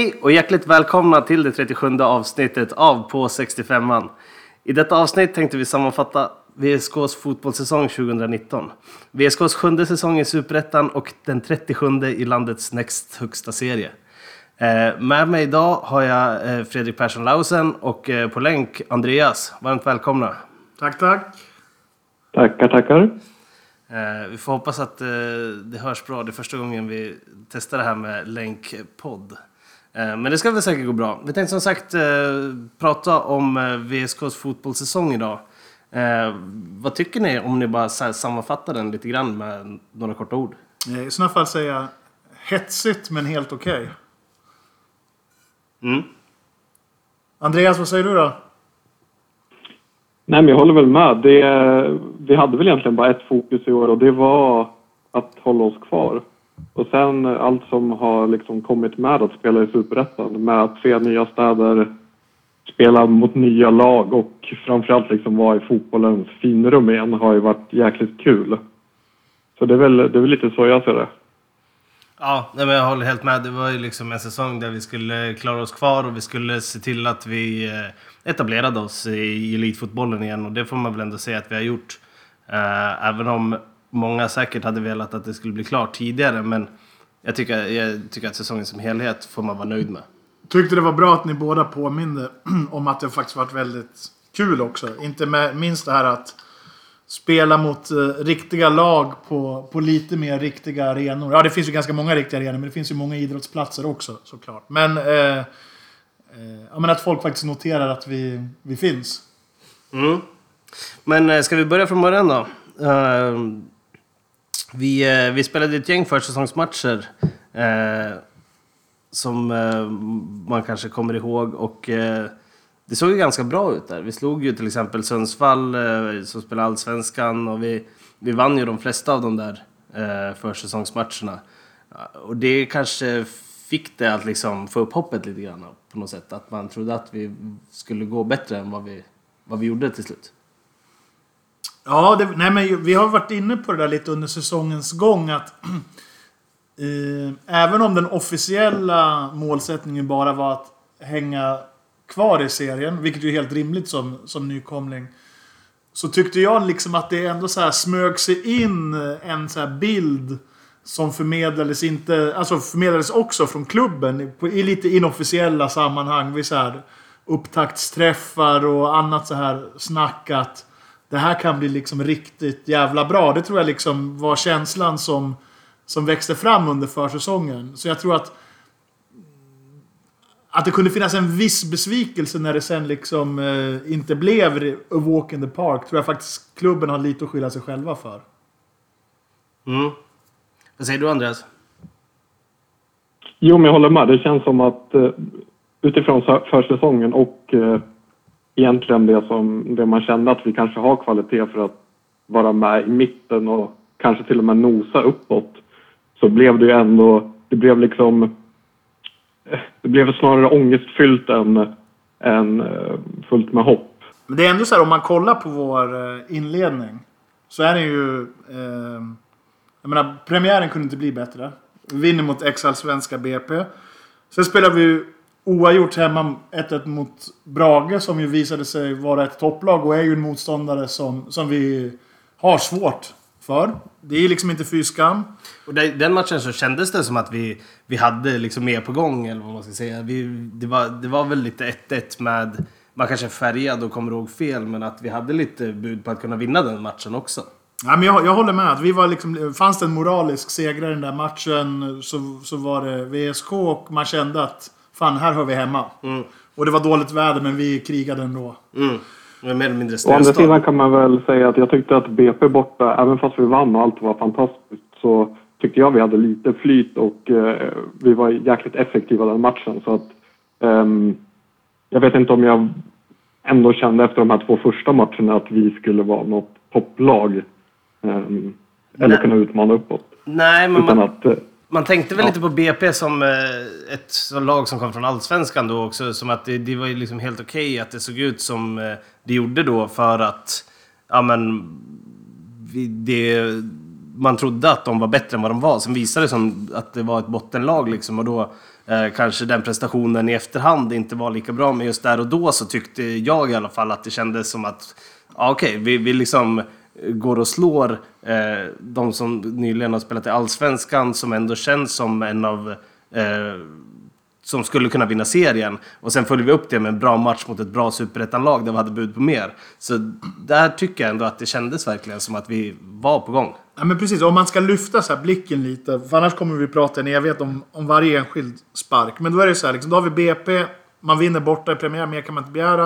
Hej och hjärtligt välkomna till det 37 avsnittet av På 65an. I detta avsnitt tänkte vi sammanfatta VSKs fotbollssäsong 2019. VSKs sjunde säsong i Superettan och den 37 i landets näst högsta serie. Eh, med mig idag har jag eh, Fredrik Persson Lausen och eh, på länk Andreas. Varmt välkomna. Tack, tack. Tackar, tackar. Vi får hoppas att det hörs bra. Det är första gången vi testar det här med länkpodd. Eh, men det ska väl säkert gå bra. Vi tänkte som sagt eh, prata om eh, VSKs fotbollssäsong idag. Eh, vad tycker ni om ni bara sammanfattar den lite grann med några korta ord? I sådana fall säger jag hetsigt men helt okej. Mm. Andreas, vad säger du då? Nej, men jag håller väl med. Det, vi hade väl egentligen bara ett fokus i år och det var att hålla oss kvar. Och sen eh, allt som har liksom kommit med att spela i Superettan, med att se nya städer, spela mot nya lag och framförallt liksom vara i fotbollens finrum igen har ju varit jäkligt kul. Så det är väl, det är väl lite så jag ser det. Ja, men jag håller helt med. Det var ju liksom en säsong där vi skulle klara oss kvar och vi skulle se till att vi eh, etablerade oss i elitfotbollen igen. Och det får man väl ändå säga att vi har gjort. Eh, även om många säkert hade velat att det skulle bli klart tidigare. Men jag tycker, jag tycker att säsongen som helhet får man vara nöjd med. Tyckte det var bra att ni båda påminde om att det faktiskt varit väldigt kul också. Inte med, minst det här att spela mot eh, riktiga lag på, på lite mer riktiga arenor. Ja, det finns ju ganska många riktiga arenor, men det finns ju många idrottsplatser också såklart. Men, eh, eh, ja, men att folk faktiskt noterar att vi, vi finns. Mm. Men eh, ska vi börja från början då? Eh, vi, eh, vi spelade ett gäng försäsongsmatcher eh, som eh, man kanske kommer ihåg och eh, det såg ju ganska bra ut där. Vi slog ju till exempel Sundsvall eh, som spelar Allsvenskan och vi, vi vann ju de flesta av de där eh, försäsongsmatcherna. Och det kanske fick det att liksom få upp hoppet lite grann på något sätt. Att man trodde att vi skulle gå bättre än vad vi, vad vi gjorde till slut. Ja, det, nej, men vi har varit inne på det där lite under säsongens gång. att eh, Även om den officiella målsättningen bara var att hänga kvar i serien, vilket ju är helt rimligt som, som nykomling. Så tyckte jag liksom att det ändå så här smög sig in en så här bild som förmedlades, inte, alltså förmedlades också från klubben på, i lite inofficiella sammanhang. Vid så här upptaktsträffar och annat så här snack att det här kan bli liksom riktigt jävla bra. Det tror jag liksom var känslan som, som växte fram under försäsongen. Så jag tror att att det kunde finnas en viss besvikelse när det sen liksom eh, inte blev a walk in the park tror jag faktiskt klubben har lite att skylla sig själva för. Mm. Vad säger du Andreas? Jo, men jag håller med. Det känns som att eh, utifrån försäsongen och eh, egentligen det, som, det man kände att vi kanske har kvalitet för att vara med i mitten och kanske till och med nosa uppåt så blev det ju ändå, det blev liksom, det blev snarare ångestfyllt än, än eh, fullt med hopp. Men det är ändå så här om man kollar på vår eh, inledning. Så är det ju... Eh, jag menar, premiären kunde inte bli bättre. Vi vinner mot ex-allsvenska BP. Sen spelar vi ju oavgjort hemma 1-1 mot Brage som ju visade sig vara ett topplag och är ju en motståndare som, som vi har svårt för. Det är liksom inte fy skam. Och det- den matchen så kändes det som att vi, vi hade liksom mer på gång, eller vad man ska säga. Vi, det, var, det var väl lite 1-1 med... Man kanske är färgad och kommer ihåg fel, men att vi hade lite bud på att kunna vinna den matchen också. Ja, men jag, jag håller med. Att vi var liksom, fanns det en moralisk segrare i den där matchen så, så var det VSK och man kände att fan, här hör vi hemma. Och det var dåligt väder men vi krigade ändå. Mm. Mer eller mindre Å andra sidan kan man väl säga att jag tyckte att BP borta, även fast vi vann och allt var fantastiskt, så tyckte jag vi hade lite flyt och eh, vi var jäkligt effektiva den matchen. Så att, ehm, jag vet inte om jag ändå kände efter de här två första matcherna att vi skulle vara något topplag. ehm, eller kunna utmana uppåt. Nej, men Utan man, att, eh, man tänkte väl Ja. lite på BP som eh, ett lag som kom från Allsvenskan då också. Som att det, det var ju liksom helt okej att det såg ut som eh, det gjorde då för att... Ja men... Det, man trodde att de var bättre än vad de var. Sen visade det som att det var ett bottenlag liksom och då... eh, kanske den prestationen i efterhand inte var lika bra. Men just där och då så tyckte jag i alla fall att det kändes som att ja, okej, vi, vi liksom går och slår eh, de som nyligen har spelat i Allsvenskan som ändå känns som en av eh, som skulle kunna vinna serien. Och sen följer vi upp det med en bra match mot ett bra superettanlag där vi hade bud på mer. Så där tycker jag ändå att det kändes verkligen som att vi var på gång. Ja, men precis. Om man ska lyfta så här blicken lite, för annars kommer vi prata en evighet om, om varje enskild spark. Men då är det så här, liksom, då har vi BP, man vinner borta i premiär, mer kan man inte begära.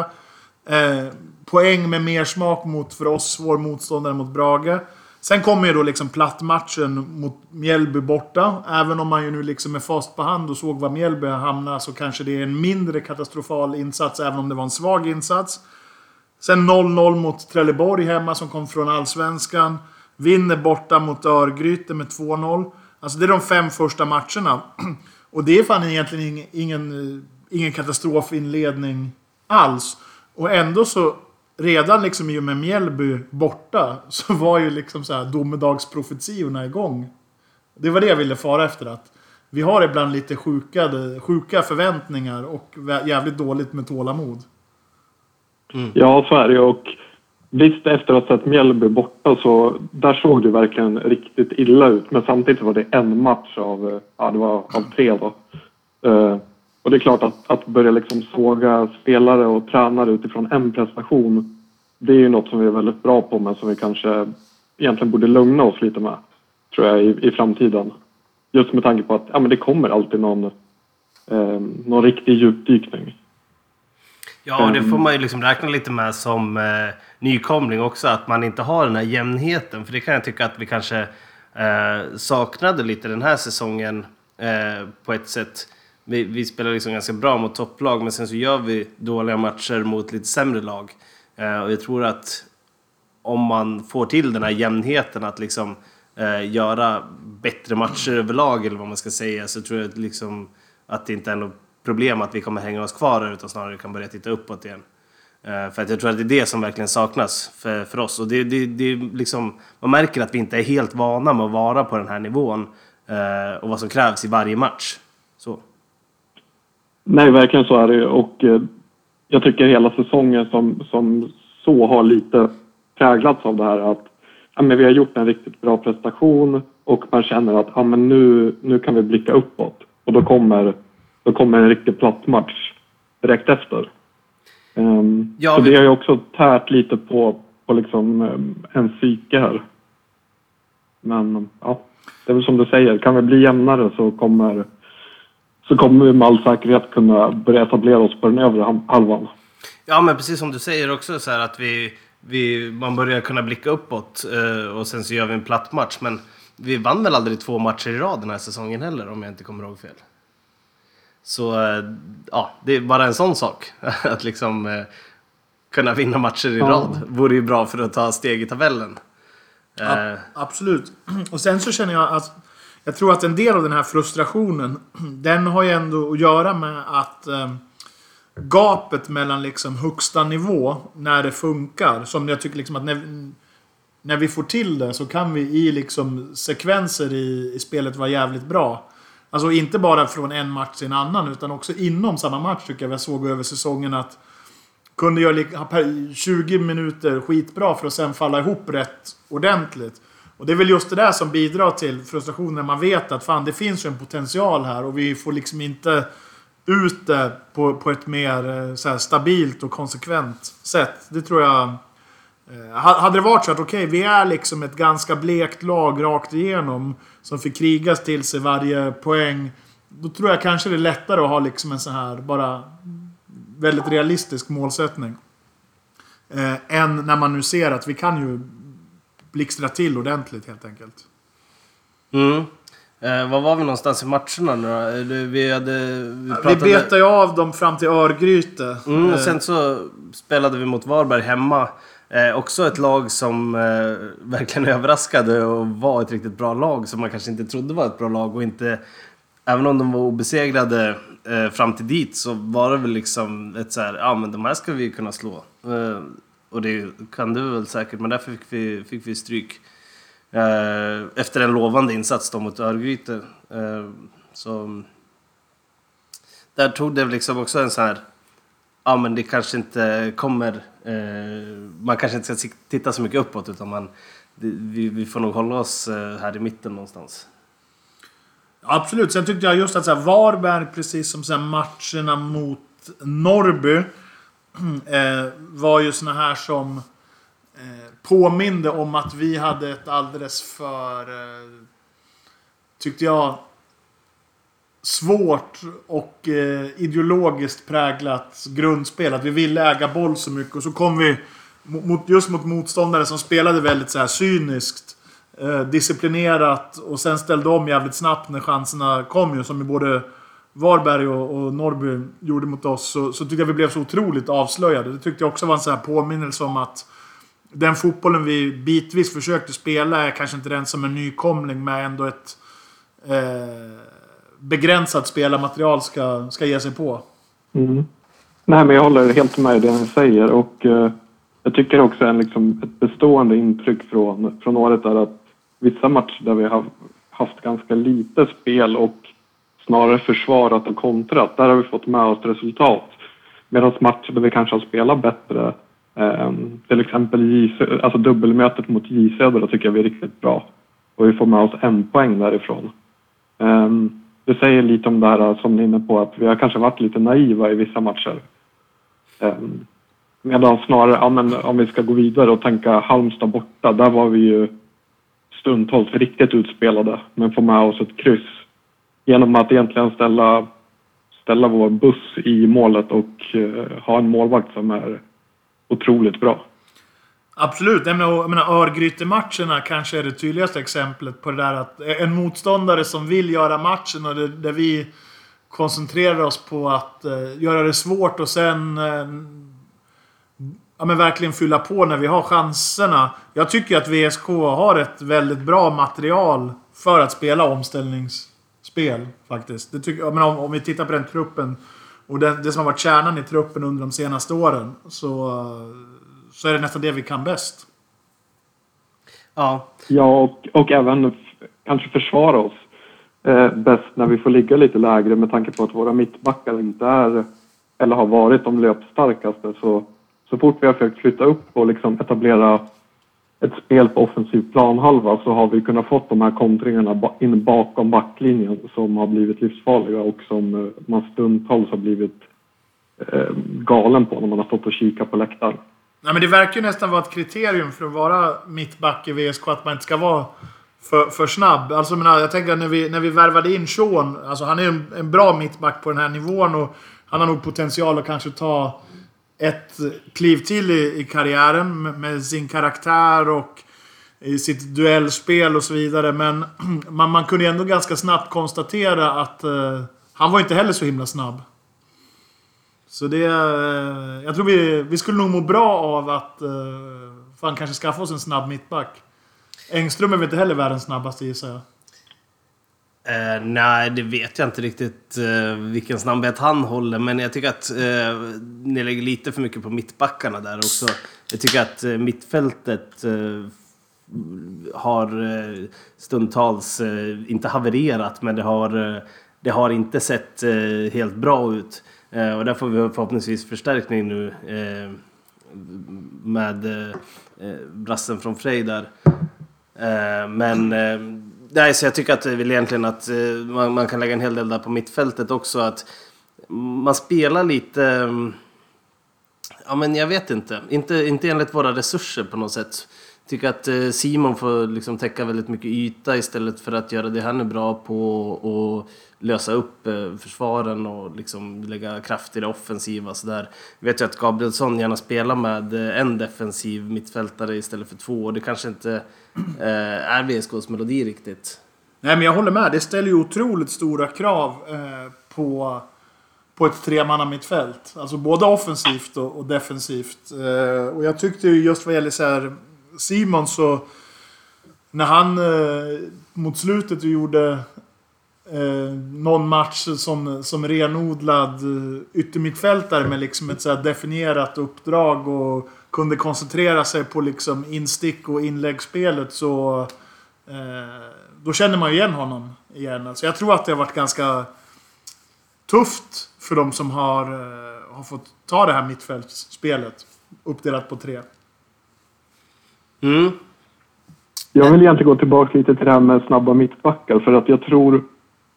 Eh, poäng med mer smak mot, för oss, svår motståndare mot Brage. Sen kommer ju då liksom plattmatchen mot Mjällby borta. Även om man ju nu liksom är fast på hand och såg var Mjällby hamnade så kanske det är en mindre katastrofal insats, även om det var en svag insats. Sen 0-0 mot Trelleborg hemma som kom från Allsvenskan. Vinner borta mot Örgryte med 2-0. Alltså det är de fem första matcherna. Och det är fan egentligen ingen, ingen, eh, ingen katastrofinledning alls. Och ändå så, redan liksom i och med Mjällby borta, så var ju liksom så här domedagsprofetiorna igång. Det var det jag ville fara efter. att Vi har ibland lite sjuka, sjuka förväntningar och jävligt dåligt med tålamod. Ja, så är det och Visst, efter att ha sett Mjällby borta så där såg det verkligen riktigt illa ut. Men samtidigt var det en match av, ja, det var av tre då. Uh, och det är klart att, att börja liksom såga spelare och tränare utifrån en prestation. Det är ju något som vi är väldigt bra på men som vi kanske egentligen borde lugna oss lite med. Tror jag i, i framtiden. Just med tanke på att ja, men det kommer alltid någon, eh, någon riktig djupdykning. Ja, och det får man ju liksom räkna lite med som eh, nykomling också, att man inte har den här jämnheten. För det kan jag tycka att vi kanske eh, saknade lite den här säsongen eh, på ett sätt. Vi, vi, spelar liksom ganska bra mot topplag, men sen så gör vi dåliga matcher mot lite sämre lag. Eh, och jag tror att om man får till den här jämnheten, att liksom eh, göra bättre matcher överlag, eller vad man ska säga, så tror jag liksom att det inte är något problem att vi kommer hänga oss kvar utan snarare kan börja titta uppåt igen. Eh, för att jag tror att det är det som verkligen saknas för, för oss. Och det, det, det liksom, man märker att vi inte är helt vana med att vara på den här nivån eh, och vad som krävs i varje match. Så. Nej, verkligen så är det Och uh, jag tycker hela säsongen som, som så har lite präglats av det här att ja, men vi har gjort en riktigt bra prestation och man känner att ja, men nu, nu kan vi blicka uppåt. Och då kommer då kommer en riktigt platt match direkt efter. Um, ja, så det har ju också tärt lite på, på liksom, um, en psyke här. Men ja, det är väl som du säger, kan vi bli jämnare så kommer, så kommer vi med all säkerhet kunna börja etablera oss på den övre halvan. Ja, men precis som du säger också så här att vi, vi, man börjar kunna blicka uppåt uh, och sen så gör vi en platt match. Men vi vann väl aldrig två matcher i rad den här säsongen heller om jag inte kommer ihåg fel. Så eh, ja, det är bara en sån sak. Att liksom eh, kunna vinna matcher i rad vore ju bra för att ta steg i tabellen. Ja, eh. absolut. Och sen så känner jag att jag tror att en del av den här frustrationen, den har ju ändå att göra med att eh, gapet mellan liksom högsta nivå, när det funkar, som jag tycker liksom att när, när vi får till det så kan vi i liksom sekvenser i, i spelet vara jävligt bra. Alltså inte bara från en match till en annan utan också inom samma match tycker jag vi såg över säsongen att kunde göra 20 minuter skitbra för att sen falla ihop rätt ordentligt. Och det är väl just det där som bidrar till frustrationen när man vet att fan det finns ju en potential här och vi får liksom inte ut det på, på ett mer eh, så här, stabilt och konsekvent sätt. Det tror jag... Eh, hade det varit så att okej, okay, vi är liksom ett ganska blekt lag rakt igenom som fick krigas till sig varje poäng. Då tror jag kanske det är lättare att ha liksom en sån här bara väldigt realistisk målsättning. Eh, än när man nu ser att vi kan ju blixtra till ordentligt helt enkelt. Mm. Eh, var var vi någonstans i matcherna nu då? Vi, hade, vi, pratade... vi betade ju av dem fram till Örgryte. Mm, och eh. sen så spelade vi mot Varberg hemma. Eh, också ett lag som eh, verkligen överraskade och var ett riktigt bra lag som man kanske inte trodde var ett bra lag och inte... Även om de var obesegrade eh, fram till dit så var det väl liksom ett så här, ja men de här ska vi kunna slå. Och det kan du väl säkert, men därför fick vi, fick vi stryk. Eh, efter en lovande insats då mot Örgryte. Eh, så där tog det liksom också en sån här... Ja, men det kanske inte kommer... Eh, man kanske inte ska titta så mycket uppåt utan man, det, vi, vi får nog hålla oss eh, här i mitten någonstans. Absolut. Sen tyckte jag just att så här, Varberg, precis som så här, matcherna mot Norrby, Eh, var ju såna här som eh, påminde om att vi hade ett alldeles för, eh, tyckte jag, svårt och eh, ideologiskt präglat grundspel. Att vi ville äga boll så mycket och så kom vi mot, just mot motståndare som spelade väldigt så här cyniskt. Eh, disciplinerat och sen ställde om jävligt snabbt när chanserna kom ju. Som ju både Varberg och, och Norrby gjorde mot oss. Så, så tyckte jag vi blev så otroligt avslöjade. Det tyckte jag också var en sån här påminnelse om att den fotbollen vi bitvis försökte spela är kanske inte den som en nykomling med ändå ett eh, begränsat spelarmaterial ska, ska ge sig på. Mm. Nej, men jag håller helt med i det ni säger och eh, jag tycker också en, liksom, ett bestående intryck från, från året är att vissa matcher där vi har haft ganska lite spel och snarare försvarat och kontrat, där har vi fått med oss resultat. Medan matcher där vi kanske har spelat bättre, eh, till exempel alltså dubbelmötet mot J Södra tycker jag vi är riktigt bra. Och vi får med oss en poäng därifrån. Eh, det säger lite om det här eh, som ni är inne på, att vi har kanske varit lite naiva i vissa matcher. Eh, medan snarare, ja, men om vi ska gå vidare och tänka Halmstad borta, där var vi ju stundtals riktigt utspelade, men får med oss ett kryss genom att egentligen ställa, ställa vår buss i målet och eh, ha en målvakt som är otroligt bra. Absolut. Jag menar, Örgryte-matcherna kanske är det tydligaste exemplet på det där att en motståndare som vill göra matchen och det, där vi koncentrerar oss på att uh, göra det svårt och sen uh, ja, men verkligen fylla på när vi har chanserna. Jag tycker att VSK har ett väldigt bra material för att spela omställnings omställningsspel. Faktiskt. Det tycker, men om, om vi tittar på den truppen och det, det, som har varit kärnan i truppen under de senaste åren. Så, så är det nästan det vi kan bäst. Ja. Ja, och, och även kanske försvara oss eh, bäst när vi får ligga lite lägre med tanke på att våra mittbackar inte är eller har varit de löpstarkaste. Så så fort vi har försökt flytta upp och liksom etablera ett spel på offensiv planhalva så har vi kunnat få de här kontringarna in bakom backlinjen som har blivit livsfarliga och som eh, man stundtals har blivit eh, galen på när man har stått och kikat på läktaren. Nej, men det verkar ju nästan vara ett kriterium för att vara mittback i VSK att man inte ska vara för, för snabb. Alltså, men jag tänker när vi, när vi värvade in Sean, alltså han är en, en bra mittback på den här nivån och han har nog potential att kanske ta ett kliv till i, i karriären med, med, sin karaktär och i sitt duellspel och så vidare. Men man, man kunde ändå ganska snabbt konstatera att eh, han var inte heller så himla snabb. Så det... Eh, jag tror vi, vi skulle nog må bra av att eh, fan kanske skaffa oss en snabb mittback. Engström är väl inte heller världens snabbaste gissar jag. Uh, nej, det vet jag inte riktigt uh, vilken snabbhet han håller. Men jag tycker att uh, ni lägger lite för mycket på mittbackarna där också. Jag tycker att uh, mittfältet uh, har stundtals, inte havererat, men det har, det har inte sett helt bra ut. och där får vi förhoppningsvis förstärkning nu med brassen från Frej där. men Nej, så jag tycker att väl egentligen att eh, man, man, kan lägga en hel del där på mittfältet också. Att man spelar lite... Mm, ja, men jag vet inte. Inte, inte enligt våra resurser på något sätt. Tycker att eh, Simon får liksom täcka väldigt mycket yta istället för att göra det han är bra på och lösa upp eh, försvaren och liksom lägga kraft i det offensiva. Så där. Jag vet ju att Gabrielsson gärna spelar med eh, en defensiv mittfältare istället för två och det kanske inte är VSKs melodi riktigt. Nej, men jag håller med. Det ställer ju otroligt stora krav på, på ett tremannamittfält. Alltså både offensivt och, defensivt. Och jag tyckte ju just vad gäller så här, Simon så... När han eh, mot slutet gjorde eh, någon match som, som renodlad eh, yttermittfältare med liksom ett så definierat uppdrag och kunde koncentrera sig på liksom instick och inläggsspelet så... Eh, då känner man ju igen honom igen. Alltså jag tror att det har varit ganska tufft för de som har, eh, har fått ta det här mittfältsspelet. Uppdelat på tre. Mm. Jag vill egentligen gå tillbaka lite till det här med snabba mittbackar för att jag tror,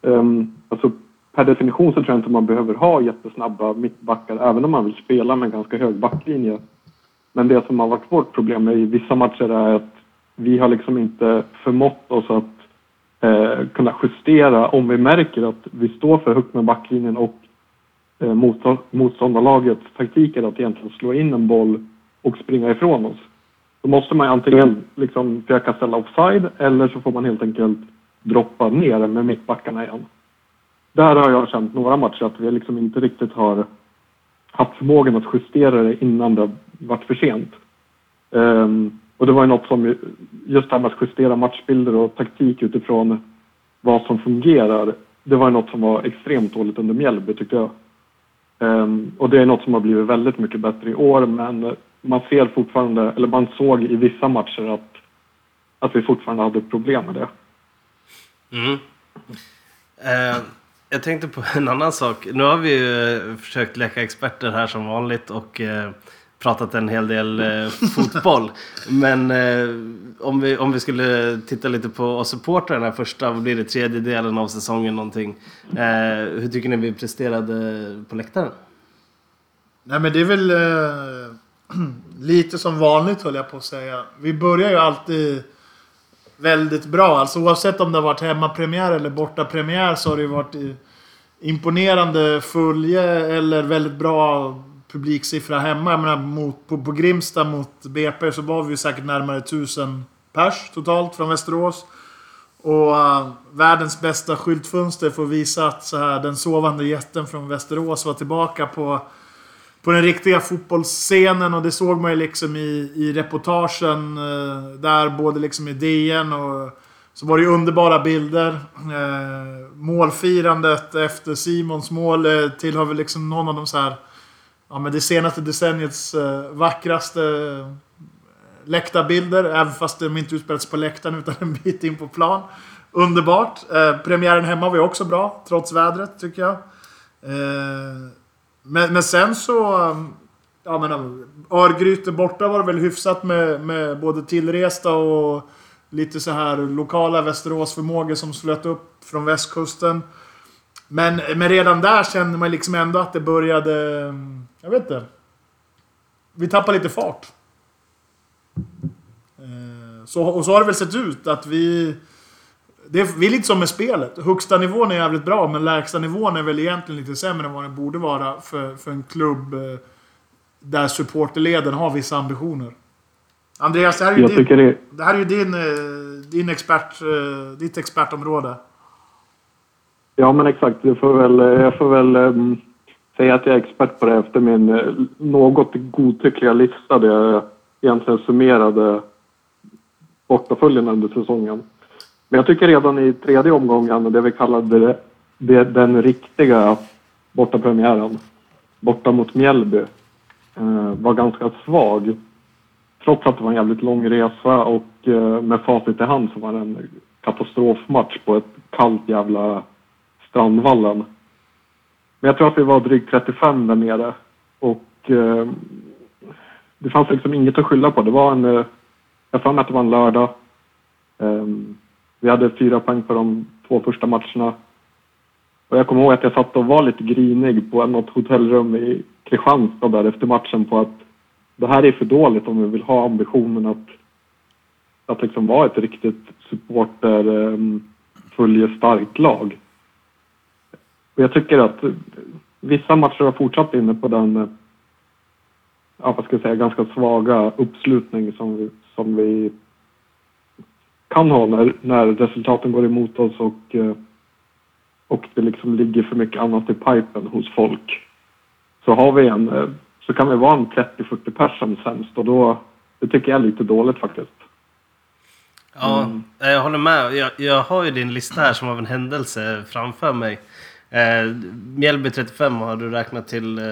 um, alltså per definition så tror jag inte man behöver ha jättesnabba mittbackar även om man vill spela med en ganska hög backlinje. Men det som har varit vårt problem i vissa matcher är att vi har liksom inte förmått oss att eh, kunna justera om vi märker att vi står för högt med backlinjen och eh, motståndarlagets taktik är att egentligen slå in en boll och springa ifrån oss. Då måste man antingen liksom försöka ställa offside eller så får man helt enkelt droppa ner med mittbackarna igen. Där har jag känt några matcher att vi liksom inte riktigt har haft förmågan att justera det innan det varit för sent. Um, och det var ju något som, just det här med att justera matchbilder och taktik utifrån vad som fungerar, det var något som var extremt dåligt under Mjällby tyckte jag. Um, och det är något som har blivit väldigt mycket bättre i år men man ser fortfarande, eller man såg i vissa matcher att, att vi fortfarande hade problem med det. Mm. Uh, jag tänkte på en annan sak. Nu har vi ju eh, försökt leka experter här som vanligt och uh, pratat en hel del uh, fotboll. Men om, vi, om vi skulle titta lite på oss supportrar den här första, vad blir det, tredje delen av säsongen någonting. hur tycker ni vi presterade på läktaren? Nej men det är väl lite som vanligt höll jag på att säga. Vi börjar ju alltid väldigt bra. Alltså oavsett om det har varit hemmapremiär eller bortapremiär så har det ju varit imponerande följe eller väldigt bra publiksiffra hemma. Jag menar, mot, på, på Grimsta mot BP så var vi säkert närmare 1000 pers totalt från Västerås. Och uh, världens bästa skyltfönster får visa att så här, den sovande jätten från Västerås var tillbaka på på den riktiga fotbollsscenen och det såg man ju liksom i, i reportagen eh, där, både liksom i DN och så var det ju underbara bilder. Eh, målfirandet efter Simons mål eh, tillhör väl liksom någon av de så här, ja men det senaste decenniets eh, vackraste eh, läktarbilder, även fast de inte utspelats på läktaren utan en bit in på plan. Underbart! Eh, premiären hemma var ju också bra, trots vädret tycker jag. Eh, men, men sen så... Ja men Örgryte borta var det väl hyfsat med, med både tillresta och lite så här lokala Västeråsförmågor som slöt upp från västkusten. Men, men redan där kände man liksom ändå att det började... Jag vet inte. Vi tappade lite fart. Eh, så, och så har det väl sett ut att vi... Det är, vi är lite som med spelet. Högsta nivån är jävligt bra, men lägsta nivån är väl egentligen lite sämre än vad den borde vara för, för en klubb eh, där supporterleden har vissa ambitioner. Andreas, det här är ju, din, det... Det här är ju din, eh, din expert, eh, ditt expertområde. Ja, men exakt. Jag får väl, jag får väl um, säga att jag är expert på det efter min något godtyckliga lista där jag egentligen summerade bortaföljen under säsongen. Men jag tycker redan i tredje omgången, det vi kallade det, det, den riktiga bortapremiären, borta mot Mjällby, eh, var ganska svag. Trots att det var en jävligt lång resa och eh, med facit i hand så var det en katastrofmatch på ett kallt jävla Strandvallen. Men jag tror att vi var drygt 35 där nere och eh, det fanns liksom inget att skylla på. Det var en, eh, jag får att det var en lördag. Um, vi hade fyra poäng på de två första matcherna. Och jag kommer ihåg att jag satt och var lite grinig på något hotellrum i Kristianstad där efter matchen på att det här är för dåligt om vi vill ha ambitionen att, att liksom vara ett riktigt supporter ehm, um, starkt lag. Och jag tycker att vissa matcher har fortsatt inne på den, ja vad ska jag säga, ganska svaga uppslutning som vi, som vi kan ha när, när resultaten går emot oss och, eh, och det liksom ligger för mycket annat i pipen hos folk. Så har vi en, eh, så kan vi vara en 30-40 pers som sämst och då, det tycker jag är lite dåligt faktiskt. Ja, mm. jag håller med. Jag, jag har ju din lista här som av en händelse framför mig. Eh, Mjällby 35 har du räknat till, eh,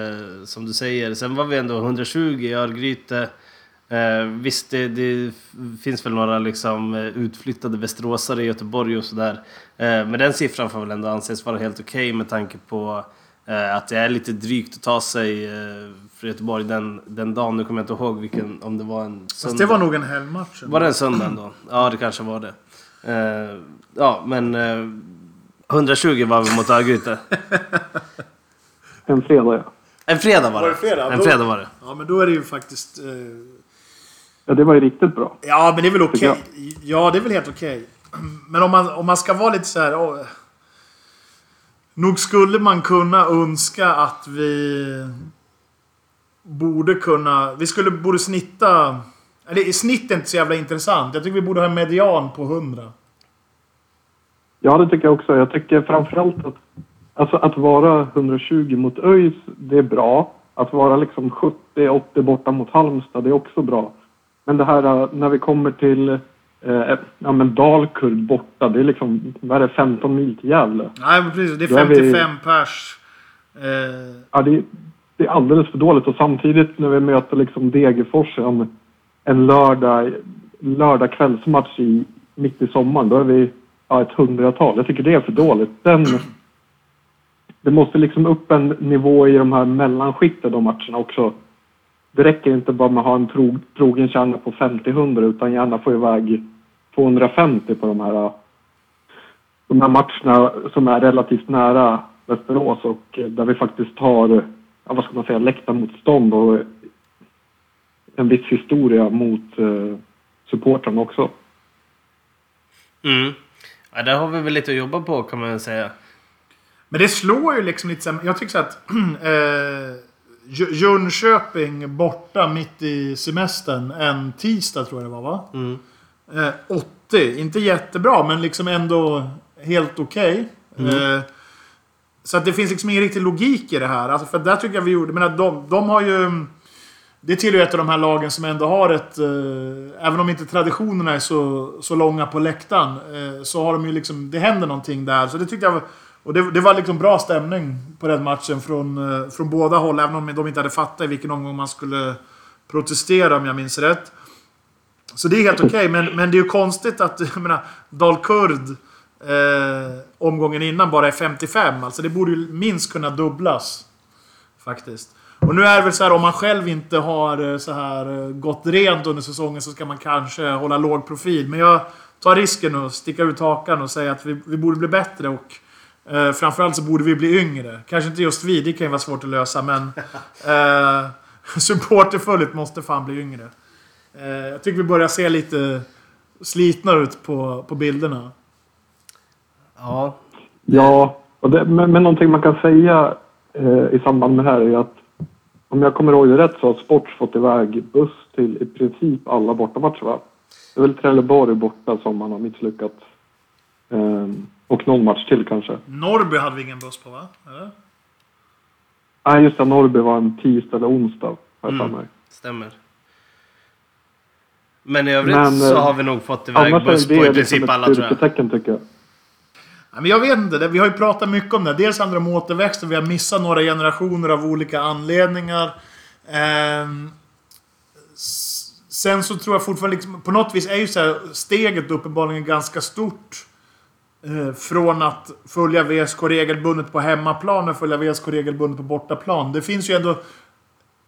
som du säger. Sen var vi ändå 120 i Örgryte. Eh, visst, det, det, finns väl några liksom, eh, utflyttade västeråsare i Göteborg och sådär. Eh, men den siffran får väl ändå anses vara helt okej okay med tanke på Eh, att det är lite drygt att ta sig eh, för Göteborg den, den dagen. Nu kommer jag inte ihåg vilken, om det var en söndag. Fast det var nog en helgmatch. Var det en söndag ändå? Ja, det kanske var det. Eh, ja, men eh, 120 var vi mot Örgryte. En fredag, ja. En fredag var det. Var det fredag? En fredag var det. Ja, men då är det ju faktiskt... Ja, det var ju riktigt bra. Ja, men det är väl okej. Tycker Ja, det är väl helt okej. Men om man, om man ska vara lite så här... åh, nog skulle man kunna önska att vi borde kunna... Vi skulle borde snitta... Eller snitt är inte så jävla intressant. Jag tycker vi borde ha en median på 100. Ja, det tycker jag också. Jag tycker framförallt att, alltså att vara 120 mot ÖIS, det är bra. Att vara liksom 70-80 borta mot Halmstad, det är också bra. Men det här eh, när vi kommer till eh, ja, men Dalkurd borta, det är liksom, vad är det, 15 mil till Gävle. Nej, men precis. Det är Då är vi- 55 pers. Eh, Ja, det, det är alldeles för dåligt och samtidigt när vi möter liksom Degerfors en, en lördag, lördag kvällsmatch i, mitt i sommaren, då är vi ja, ett hundratal. Jag tycker det är för dåligt. Den, det måste liksom upp en nivå i de här mellanskikten de matcherna också. Det räcker inte bara med att ha en trog, trogen kärna på 50-100 utan gärna få iväg 250 på de här de här matcherna som är relativt nära Västerås och eh, där vi faktiskt har, ja, vad ska man säga, läktarmotstånd och en viss historia mot eh, supportrarna också. Mm. Ja, där har vi väl lite att jobba på kan man säga. Men det slår ju liksom lite så här, Jag tycker så att... Jö- Jönköping borta mitt i semestern. En tisdag tror jag det var va? Mm. Eh, 80. Inte jättebra men liksom ändå helt okej. Eh, så att det finns liksom ingen riktig logik i det här. Alltså för där tycker jag vi gjorde... Men att de, de har ju... Det tillhör ett av de här lagen som ändå har ett... Eh, även om inte traditionerna är så, så långa på läktaren. Eh, så har de ju liksom... Det händer någonting där. Så det tyckte jag var... Och det, det var liksom bra stämning på den matchen från, eh, från båda håll. Även om de inte hade fattat i vilken omgång man skulle protestera om jag minns rätt. Så det är helt okej, men, men det är ju konstigt att jag menar, Dalkurd eh, omgången innan bara är 55. Alltså det borde ju minst kunna dubblas. Faktiskt. Och nu är det väl så här om man själv inte har eh, så här eh, gått rent under säsongen så ska man kanske hålla låg profil. Men jag tar risken att sticka ut hakan och säga att vi, vi borde bli bättre och eh, framförallt så borde vi bli yngre. Kanske inte just vi, det kan ju vara svårt att lösa men eh, supporterfullet måste fan bli yngre. Eh, jag tycker vi börjar se lite slitna ut på, på bilderna. Ja. Ja, och det, men, men någonting man kan säga eh, i samband med det här är att om jag kommer ihåg det rätt så har Sports fått iväg buss till i princip alla bortamatcher va? Det är väl Trelleborg borta som man har misslyckats. Eh, och någon match till kanske. Norrby hade vi ingen buss på va? Eller? Nej, just det. Norrby var en tisdag eller onsdag. Har jag Mm. mig. Stämmer. Men i övrigt Men, så eh, har vi nog fått iväg buss på i princip ett alla tror jag. styrketecken tycker jag. Ja, men jag vet inte, vi har ju pratat mycket om det. Dels handlar det om återväxt och vi har missat några generationer av olika anledningar. Ehm, sen så tror jag fortfarande, liksom, på något vis är ju så här, steget uppenbarligen ganska stort. Eh, från att följa VSK regelbundet på hemmaplan och följa VSK regelbundet på bortaplan. Det finns ju ändå...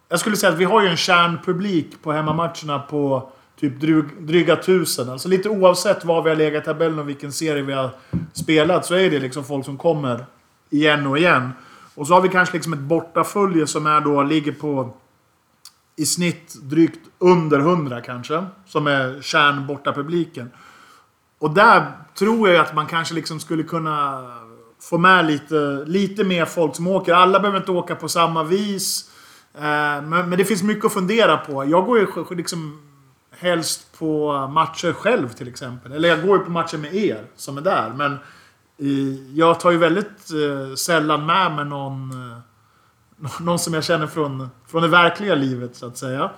Jag skulle säga att vi har ju en kärnpublik på hemmamatcherna på typ dryg, dryga tusen. Alltså lite oavsett var vi har legat i tabellen och vilken serie vi har spelat så är det liksom folk som kommer igen och igen. Och så har vi kanske liksom ett bortafölje som är då, ligger på i snitt drygt under 100 kanske. Som är kärnbortapubliken. Och där tror jag att man kanske liksom skulle kunna få med lite, lite mer folk som åker. Alla behöver inte åka på samma vis. Eh, men, men det finns mycket att fundera på. Jag går ju liksom helst på matcher själv till exempel. Eller jag går ju på matcher med er som är där. Men jag tar ju väldigt eh, sällan med mig någon, eh, någon som jag känner från, från det verkliga livet så att säga.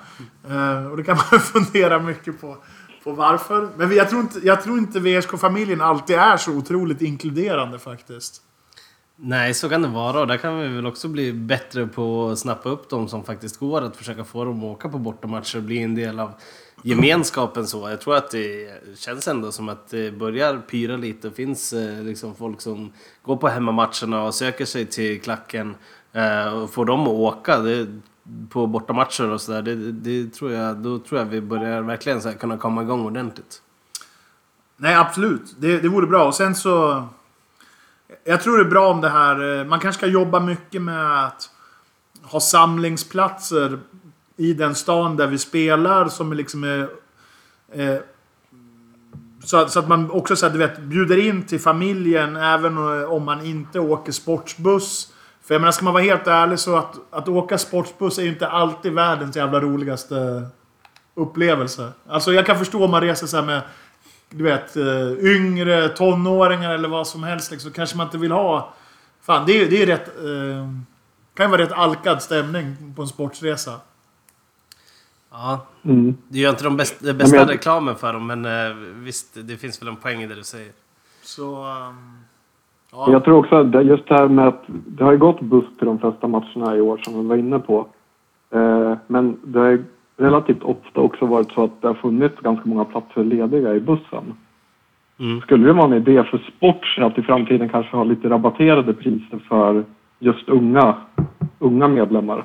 Och det kan man fundera mycket på, på varför. Men jag tror inte, jag tror inte VSK-familjen alltid är så otroligt inkluderande faktiskt. Nej, så kan det vara. Och där kan vi väl också bli bättre på att snappa upp dem som faktiskt går. Att försöka få dem att åka på bortamatcher och bli en del av gemenskapen. så. Jag tror att det känns ändå som att det börjar pyra lite. Det finns eh, liksom folk som går på hemmamatcherna och söker sig till klacken. Eh, och får dem att åka det, på bortamatcher och sådär. Det, det tror jag, då tror jag vi börjar verkligen så här kunna komma igång ordentligt. Nej, absolut. Det, det vore bra. Och sen så... Jag tror det är bra om det här... Eh, man kanske ska jobba mycket med att ha samlingsplatser i den stan där vi spelar som är liksom är... Eh, så, att- så att man också så här, du vet, bjuder in till familjen även om man inte åker sportsbuss. För jag menar, ska man vara helt ärlig så att, att åka sportsbuss är ju inte alltid världens jävla roligaste upplevelse. Alltså jag kan förstå om man reser så här med du vet, eh, yngre tonåringar eller vad som helst. Liksom, kanske man inte vill ha... Fan, det är, det är rätt... Eh, kan ju vara rätt alkad stämning på en sportsresa. Ja, Mm. det gör inte de bästa, den bästa reklamen för dem, men eh, visst, det finns väl en poäng i det du säger. Så... Men ja. Jag tror också att just det här med att det har ju gått buss till de flesta matcherna i år som vi var inne på. Eh, men det har relativt ofta också varit så att det har funnits ganska många platser lediga i bussen. Mm. Skulle det vara en idé för Sports att i framtiden kanske ha lite rabatterade priser för just unga, unga medlemmar?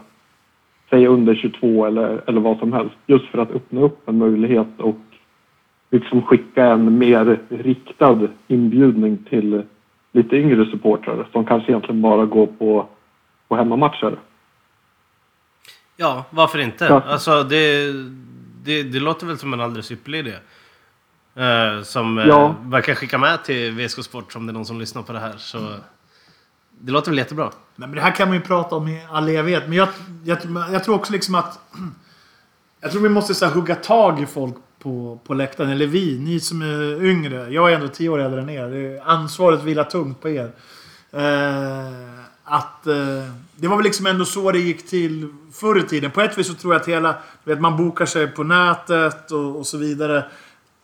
Säg under 22 eller, eller vad som helst. Just för att öppna upp en möjlighet och liksom skicka en mer riktad inbjudning till lite yngre supportrar som kanske egentligen bara går på, på hemmamatcher. Ja, varför inte? Ja. Alltså, det, det, det låter väl som en alldeles ypperlig idé. Eh, som eh, Ja. man kan skicka med till VSK Sport om det är någon som lyssnar på det här. Så det låter väl jättebra. Nej, men det här kan man ju prata om i all evighet. Men jag, jag, jag tror också liksom att... Jag tror vi måste så här, hugga tag i folk på, på läktaren. Eller vi, ni som är yngre. Jag är ändå tio år äldre än er. Ansvaret vilar tungt på er. Eh, att... Eh, det var väl liksom ändå så det gick till förr i tiden. På ett vis så tror jag att hela... Du vet, man bokar sig på nätet och, och så vidare.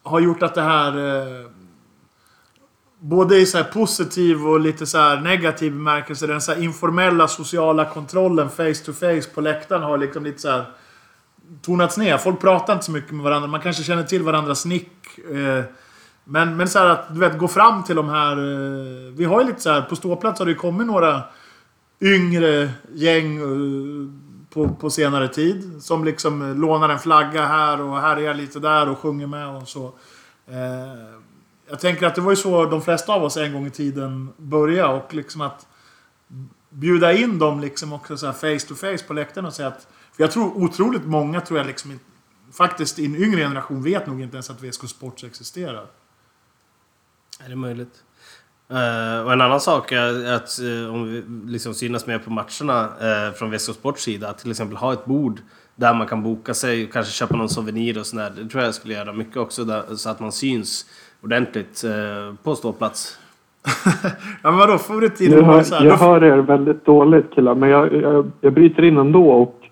Har gjort att det här... Eh, både i så här positiv och lite så här negativ bemärkelse. Den så här informella sociala kontrollen face to face på läktaren har liksom lite så här tonats ner. Folk pratar inte så mycket med varandra. Man kanske känner till varandras nick. eh, Men, men så här att du vet, gå fram till de här... eh, Vi har ju lite så här, på ståplats har det ju kommit några yngre gäng eh, på, på senare tid. Som liksom eh, lånar en flagga här och härjar lite där och sjunger med och så. Eh, jag tänker att det var ju så de flesta av oss en gång i tiden började och liksom att bjuda in dem liksom också så här face to face på läktaren och säga att... För jag tror otroligt många tror jag liksom. Faktiskt i en yngre generation vet nog inte ens att VSK Sports existerar. Är det möjligt? Eh, och en annan sak är att eh, om vi liksom synas mer på matcherna uh, från VSK Sports sida, att till exempel ha ett bord där man kan boka sig och kanske köpa någon souvenir och sådär. Det tror jag skulle göra mycket också, där, så att man syns ordentligt på ståplats. Ja men vadå, förr i tiden Jag var det hör, så här, jag då- hör er väldigt dåligt killar, men jag, jag, jag bryter in ändå och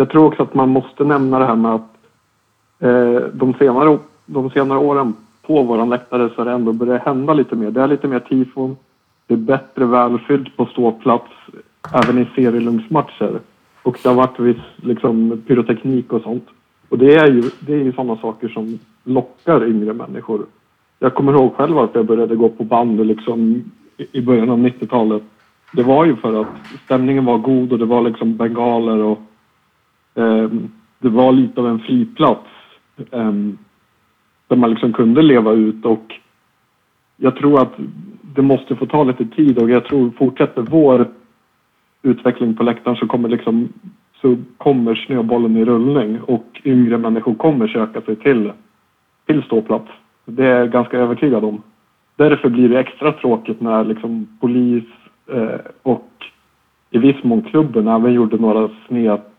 jag tror också att man måste nämna det här med att eh, de, senare, de senare åren på våran läktare så har det ändå börjat hända lite mer. Det är lite mer tifon, det är bättre välfyllt på ståplats även i serielungsmatcher. Och det har varit viss liksom, pyroteknik och sånt. Och det är ju, det är ju sådana saker som lockar yngre människor. Jag kommer ihåg själv att jag började gå på band liksom i- början av 90-talet. Det var ju för att stämningen var god och det var liksom bengaler och Ehm, det var lite av en friplats ehm, där man liksom kunde leva ut och jag tror att det måste få ta lite tid och jag tror fortsätter vår utveckling på läktaren så kommer liksom så kommer snöbollen i rullning och yngre människor kommer söka sig till, till ståplats. Det är jag ganska övertygad om. Därför blir det extra tråkigt när liksom polis eh, och i viss mån klubben även gjorde några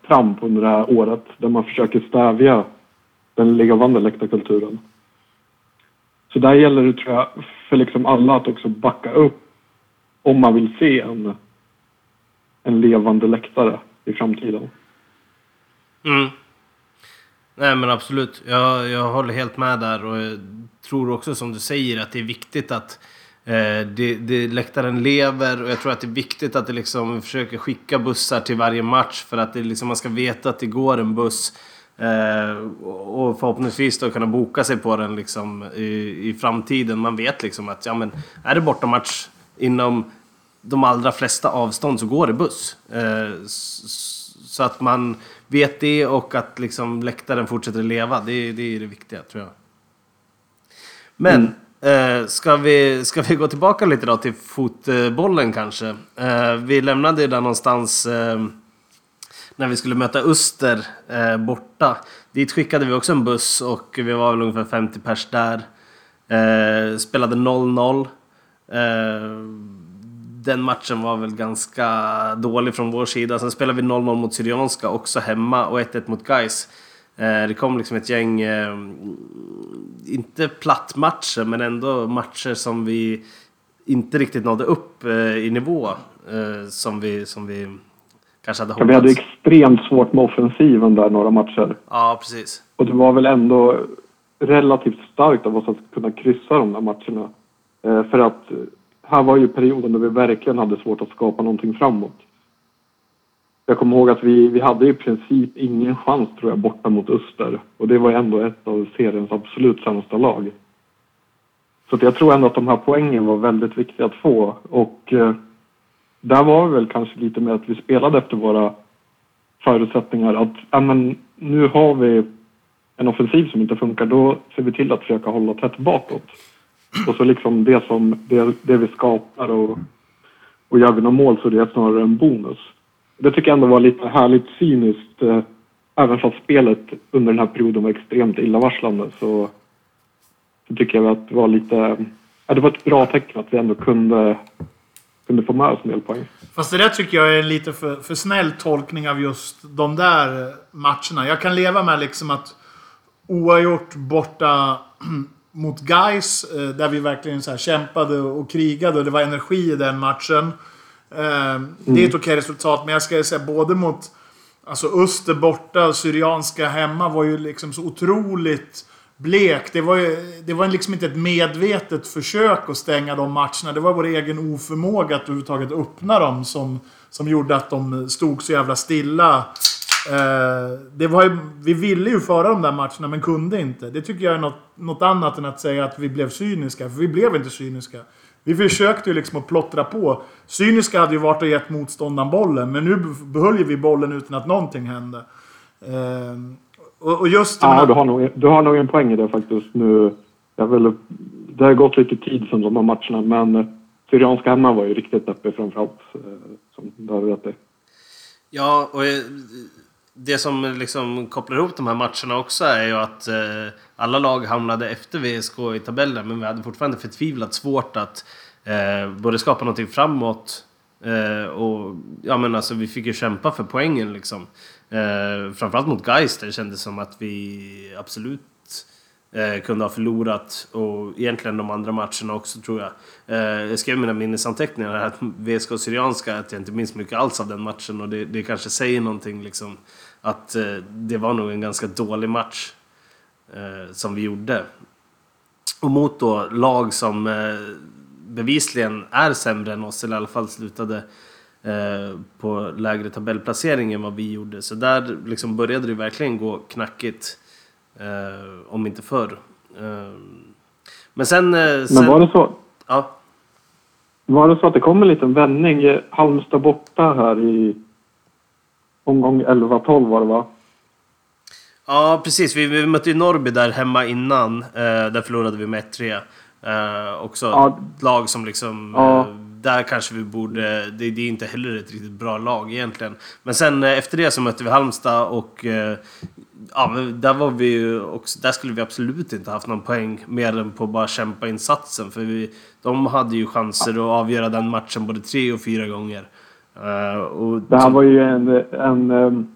snedtramp under det här året där man försöker stävja den levande läktarkulturen. Så där gäller det tror jag för liksom alla att också backa upp om man vill se en, en levande läktare i framtiden. Mm. Nej men absolut, jag, jag håller helt med där och jag tror också som du säger att det är viktigt att Eh, det, det, läktaren lever och jag tror att det är viktigt att det liksom försöker skicka bussar till varje match för att det liksom, man ska veta att det går en buss. Eh, och förhoppningsvis då kunna boka sig på den liksom i, i framtiden. Man vet liksom att ja, men, är det bortamatch inom de allra flesta avstånd så går det buss. Eh, så att man vet det och att liksom läktaren fortsätter leva. Det, det är det viktiga tror jag. Men mm eh, ska, vi, ska vi gå tillbaka lite då till fotbollen kanske? Eh, vi lämnade ju där någonstans eh, när vi skulle möta Öster eh, borta. Dit skickade vi också en buss och vi var väl ungefär 50 pers där. Eh, spelade 0-0 eh, den matchen var väl ganska dålig från vår sida. Sen spelade vi 0-0 mot Syrianska också hemma och 1-1 mot Gais. Eh, det kom liksom ett gäng, eh, inte plattmatcher, men ändå matcher som vi inte riktigt nådde upp eh, i nivå som vi, som vi kanske hade hoppats. Vi hade extremt svårt med offensiven där några matcher. Ja, precis. Och det var väl ändå relativt starkt av oss att kunna kryssa de där matcherna. För att här var ju perioden då vi verkligen hade svårt att skapa någonting framåt. Jag kommer ihåg att vi, vi hade i princip ingen chans tror jag borta mot Öster och det var ändå ett av seriens absolut sämsta lag. Så jag tror ändå att de här poängen var väldigt viktiga att få och eh, där var det väl kanske lite mer att vi spelade efter våra förutsättningar att ja, men, nu har vi en offensiv som inte funkar, då ser vi till att försöka hålla tätt bakåt. Och så liksom det som det, det vi skapar och, och gör vi några mål så är det snarare en bonus. Det tycker jag ändå var lite härligt cyniskt. Eh, även fast spelet under den här perioden var extremt illavarslande så, så tycker jag att det var lite... Ja, det var ett bra tecken att vi ändå kunde, kunde få med oss en del poäng. Fast det där tycker jag är en lite för, för snäll tolkning av just de där eh, matcherna. Jag kan leva med liksom att oavgjort borta mot Guys eh, där vi verkligen så kämpade och krigade och det var energi i den matchen. Mm. Det är ett okej resultat, men jag ska säga både mot alltså Öster borta och Syrianska hemma var ju liksom så otroligt blek. Det var ju det var liksom inte ett medvetet försök att stänga de matcherna. Det var vår egen oförmåga att överhuvudtaget öppna dem som, som gjorde att de stod så jävla stilla Eh, det var ju, vi ville ju föra de där matcherna men kunde inte. Det tycker jag är något, något annat än att säga att vi blev cyniska. För vi blev inte cyniska. Vi försökte ju liksom att plottra på. Cyniska hade ju varit att gett motståndaren bollen. Men nu behöll ju vi bollen utan att någonting hände. Uh, och, och, just... Ja, du har, nog, du har nog en poäng i det faktiskt. Nu, jag vill, det har gått lite tid sedan de här matcherna men Syrianska hemma var ju riktigt deppig framförallt. Eh, som du har rätt i. Ja, och det som liksom kopplar ihop de här matcherna också är ju att eh, alla lag hamnade efter VSK i tabellen men vi hade fortfarande förtvivlat svårt att eh, både skapa någonting framåt eh, och ja men alltså vi fick ju kämpa för poängen liksom. Eh, framförallt mot Gais där det kändes som att vi absolut eh, kunde ha förlorat och egentligen de andra matcherna också tror jag. Eh, jag skrev mina minnesanteckningar här att VSK Syrianska att jag inte minns mycket alls av den matchen och det, det kanske säger någonting liksom att eh, det var nog en ganska dålig match eh, som vi gjorde. Och mot då lag som eh, bevisligen är sämre än oss, eller i alla fall slutade på lägre tabellplacering än vad vi gjorde. Så där liksom började det verkligen gå knackigt, om inte förr. Men sen, sen... Men var det så? Ja. Var det så att det kom en liten vändning? Halmstad borta här i omgång 11-12 var det va? Ja, precis. Vi, vi mötte ju Norrby där hemma innan. Eh, där förlorade vi med 1-3. Eh, också ja. lag som liksom... Ja. Eh, där kanske vi borde... Det, det, är inte heller ett riktigt bra lag egentligen. Men sen eh, efter det så mötte vi Halmstad och... Eh, ja, där var vi ju också, Där skulle vi absolut inte haft någon poäng mer än på bara kämpa insatsen. För vi, de hade ju chanser att avgöra den matchen både tre och fyra gånger. Uh, och det här var ju en, en,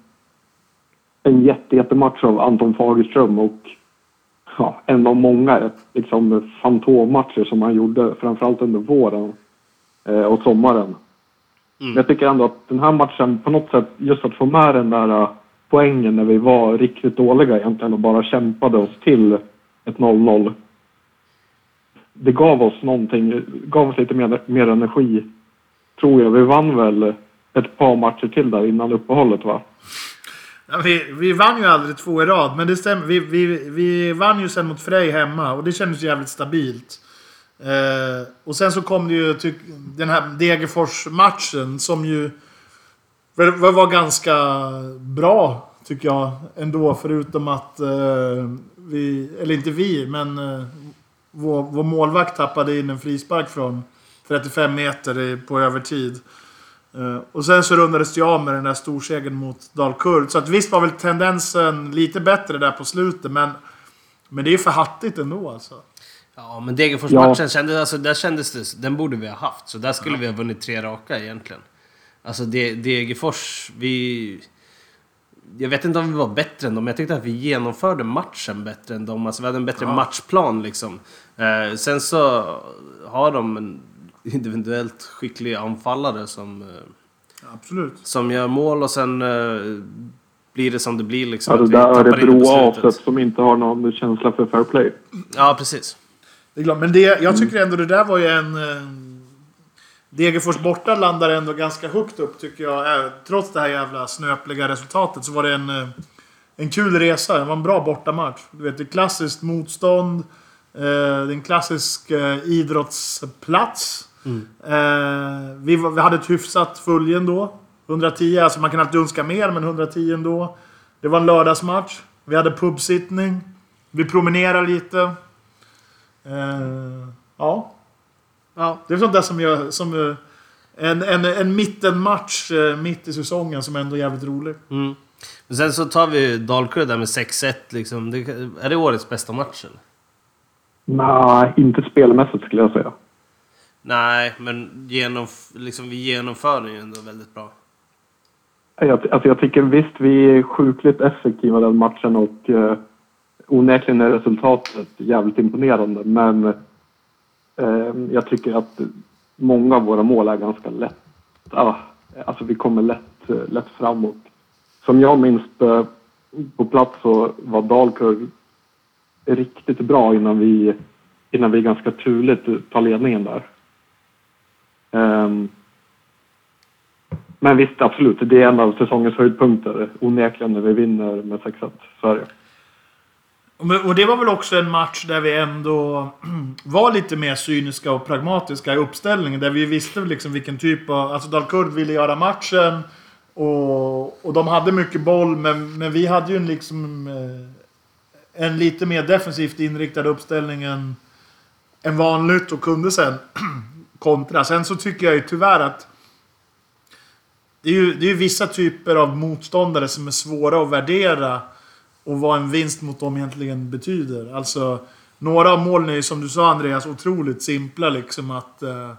en jätte, jättematch av Anton Fagerström och ja, en av många liksom, fantommatcher som han gjorde framförallt under våren uh, och sommaren. Mm. Jag tycker ändå att den här matchen på något sätt, just att få med den där uh, poängen när vi var riktigt dåliga egentligen och bara kämpade oss till ett 0-0. det gav oss någonting, gav oss lite mer, mer energi. Tror jag. Vi vann väl ett par matcher till där innan uppehållet va? Ja, vi, vi vann ju aldrig två i rad, men det stämmer. Vi, vi, vi vann ju sen mot Frej hemma och det kändes jävligt stabilt. Eh, och sen så kom det ju tyck, den här Degerfors-matchen som ju var, var ganska bra, tycker jag, ändå. Förutom att eh, vi, eller inte vi, men eh, vår, vår målvakt tappade in en frispark från 35 meter på övertid. Eh, och sen så rundades det av med den där storsegern mot Dalkurd. Så att visst var väl tendensen lite bättre där på slutet, men, men det är för hattigt ändå alltså. Ja, men Degerfors-matchen kändes, alltså, där kändes det, den borde vi ha haft. Så där skulle vi ha vunnit tre raka egentligen. Alltså De- Degerfors, vi... Jag vet inte om vi var bättre än dem, men jag tyckte att vi genomförde matchen bättre än dem. Alltså vi hade en bättre matchplan liksom. Eh, sen så har de en individuellt skicklig anfallare som, eh, Absolut. som gör mål och sen eh, blir det som det blir liksom. Ja, det där tappar in det på Örebro slutet. aset som inte har någon känsla för fair play. Ja, precis. Det är klart, men det, jag tycker ändå det där var ju en... Eh, Degerfors borta landar ändå ganska högt upp tycker jag. Trots det här jävla snöpliga resultatet så var det en, en kul resa. Det var en bra bortamatch. Du vet, det är klassiskt motstånd. Det är en klassisk eh, Eh, vi, vi hade ett hyfsat följe ändå. 110, alltså man kan alltid önska mer, men 110 ändå. Det var en lördagsmatch. Vi hade pubsittning. Vi promenerade lite. Eh, ja. Ja. Det är sånt där som gör... Som, eh, en, en, en mittenmatch eh, mitt i säsongen som ändå är jävligt rolig. Mm. Men sen så tar vi Dalkurd där med 6-1 liksom. Det, är det årets bästa match eller? Nej, inte spelmässigt skulle jag säga. Nej, men genomf liksom, vi genomför den ju ändå väldigt bra. Jag, alltså jag tycker visst, vi är sjukligt effektiva den matchen och eh, onekligen är resultatet jävligt imponerande. Men eh, jag tycker att många av våra mål är ganska lätt. Ah, alltså vi kommer lätt, eh, lätt framåt. Som jag minns det, på plats så var Dalkurd riktigt bra innan vi, innan vi ganska turligt tar ledningen där. Um, men visst, absolut. Det är en av säsongens höjdpunkter. Onekligen när vi vinner med 6-1. Så är det. Och det var väl också en match där vi ändå var lite mer cyniska och pragmatiska i uppställningen. Där vi visste liksom vilken typ av... Alltså Dalkurd ville göra matchen. Och, och de hade mycket boll, men, men vi hade ju en liksom... Eh, en lite mer defensivt inriktad uppställning än, än vanligt och kunde sen kontra. Sen så tycker jag ju tyvärr att... Det är ju det är ju vissa typer av motståndare som är svåra att värdera och vad en vinst mot dem egentligen betyder. Alltså, några av målen är ju som du sa Andreas otroligt simpla liksom att... Eh,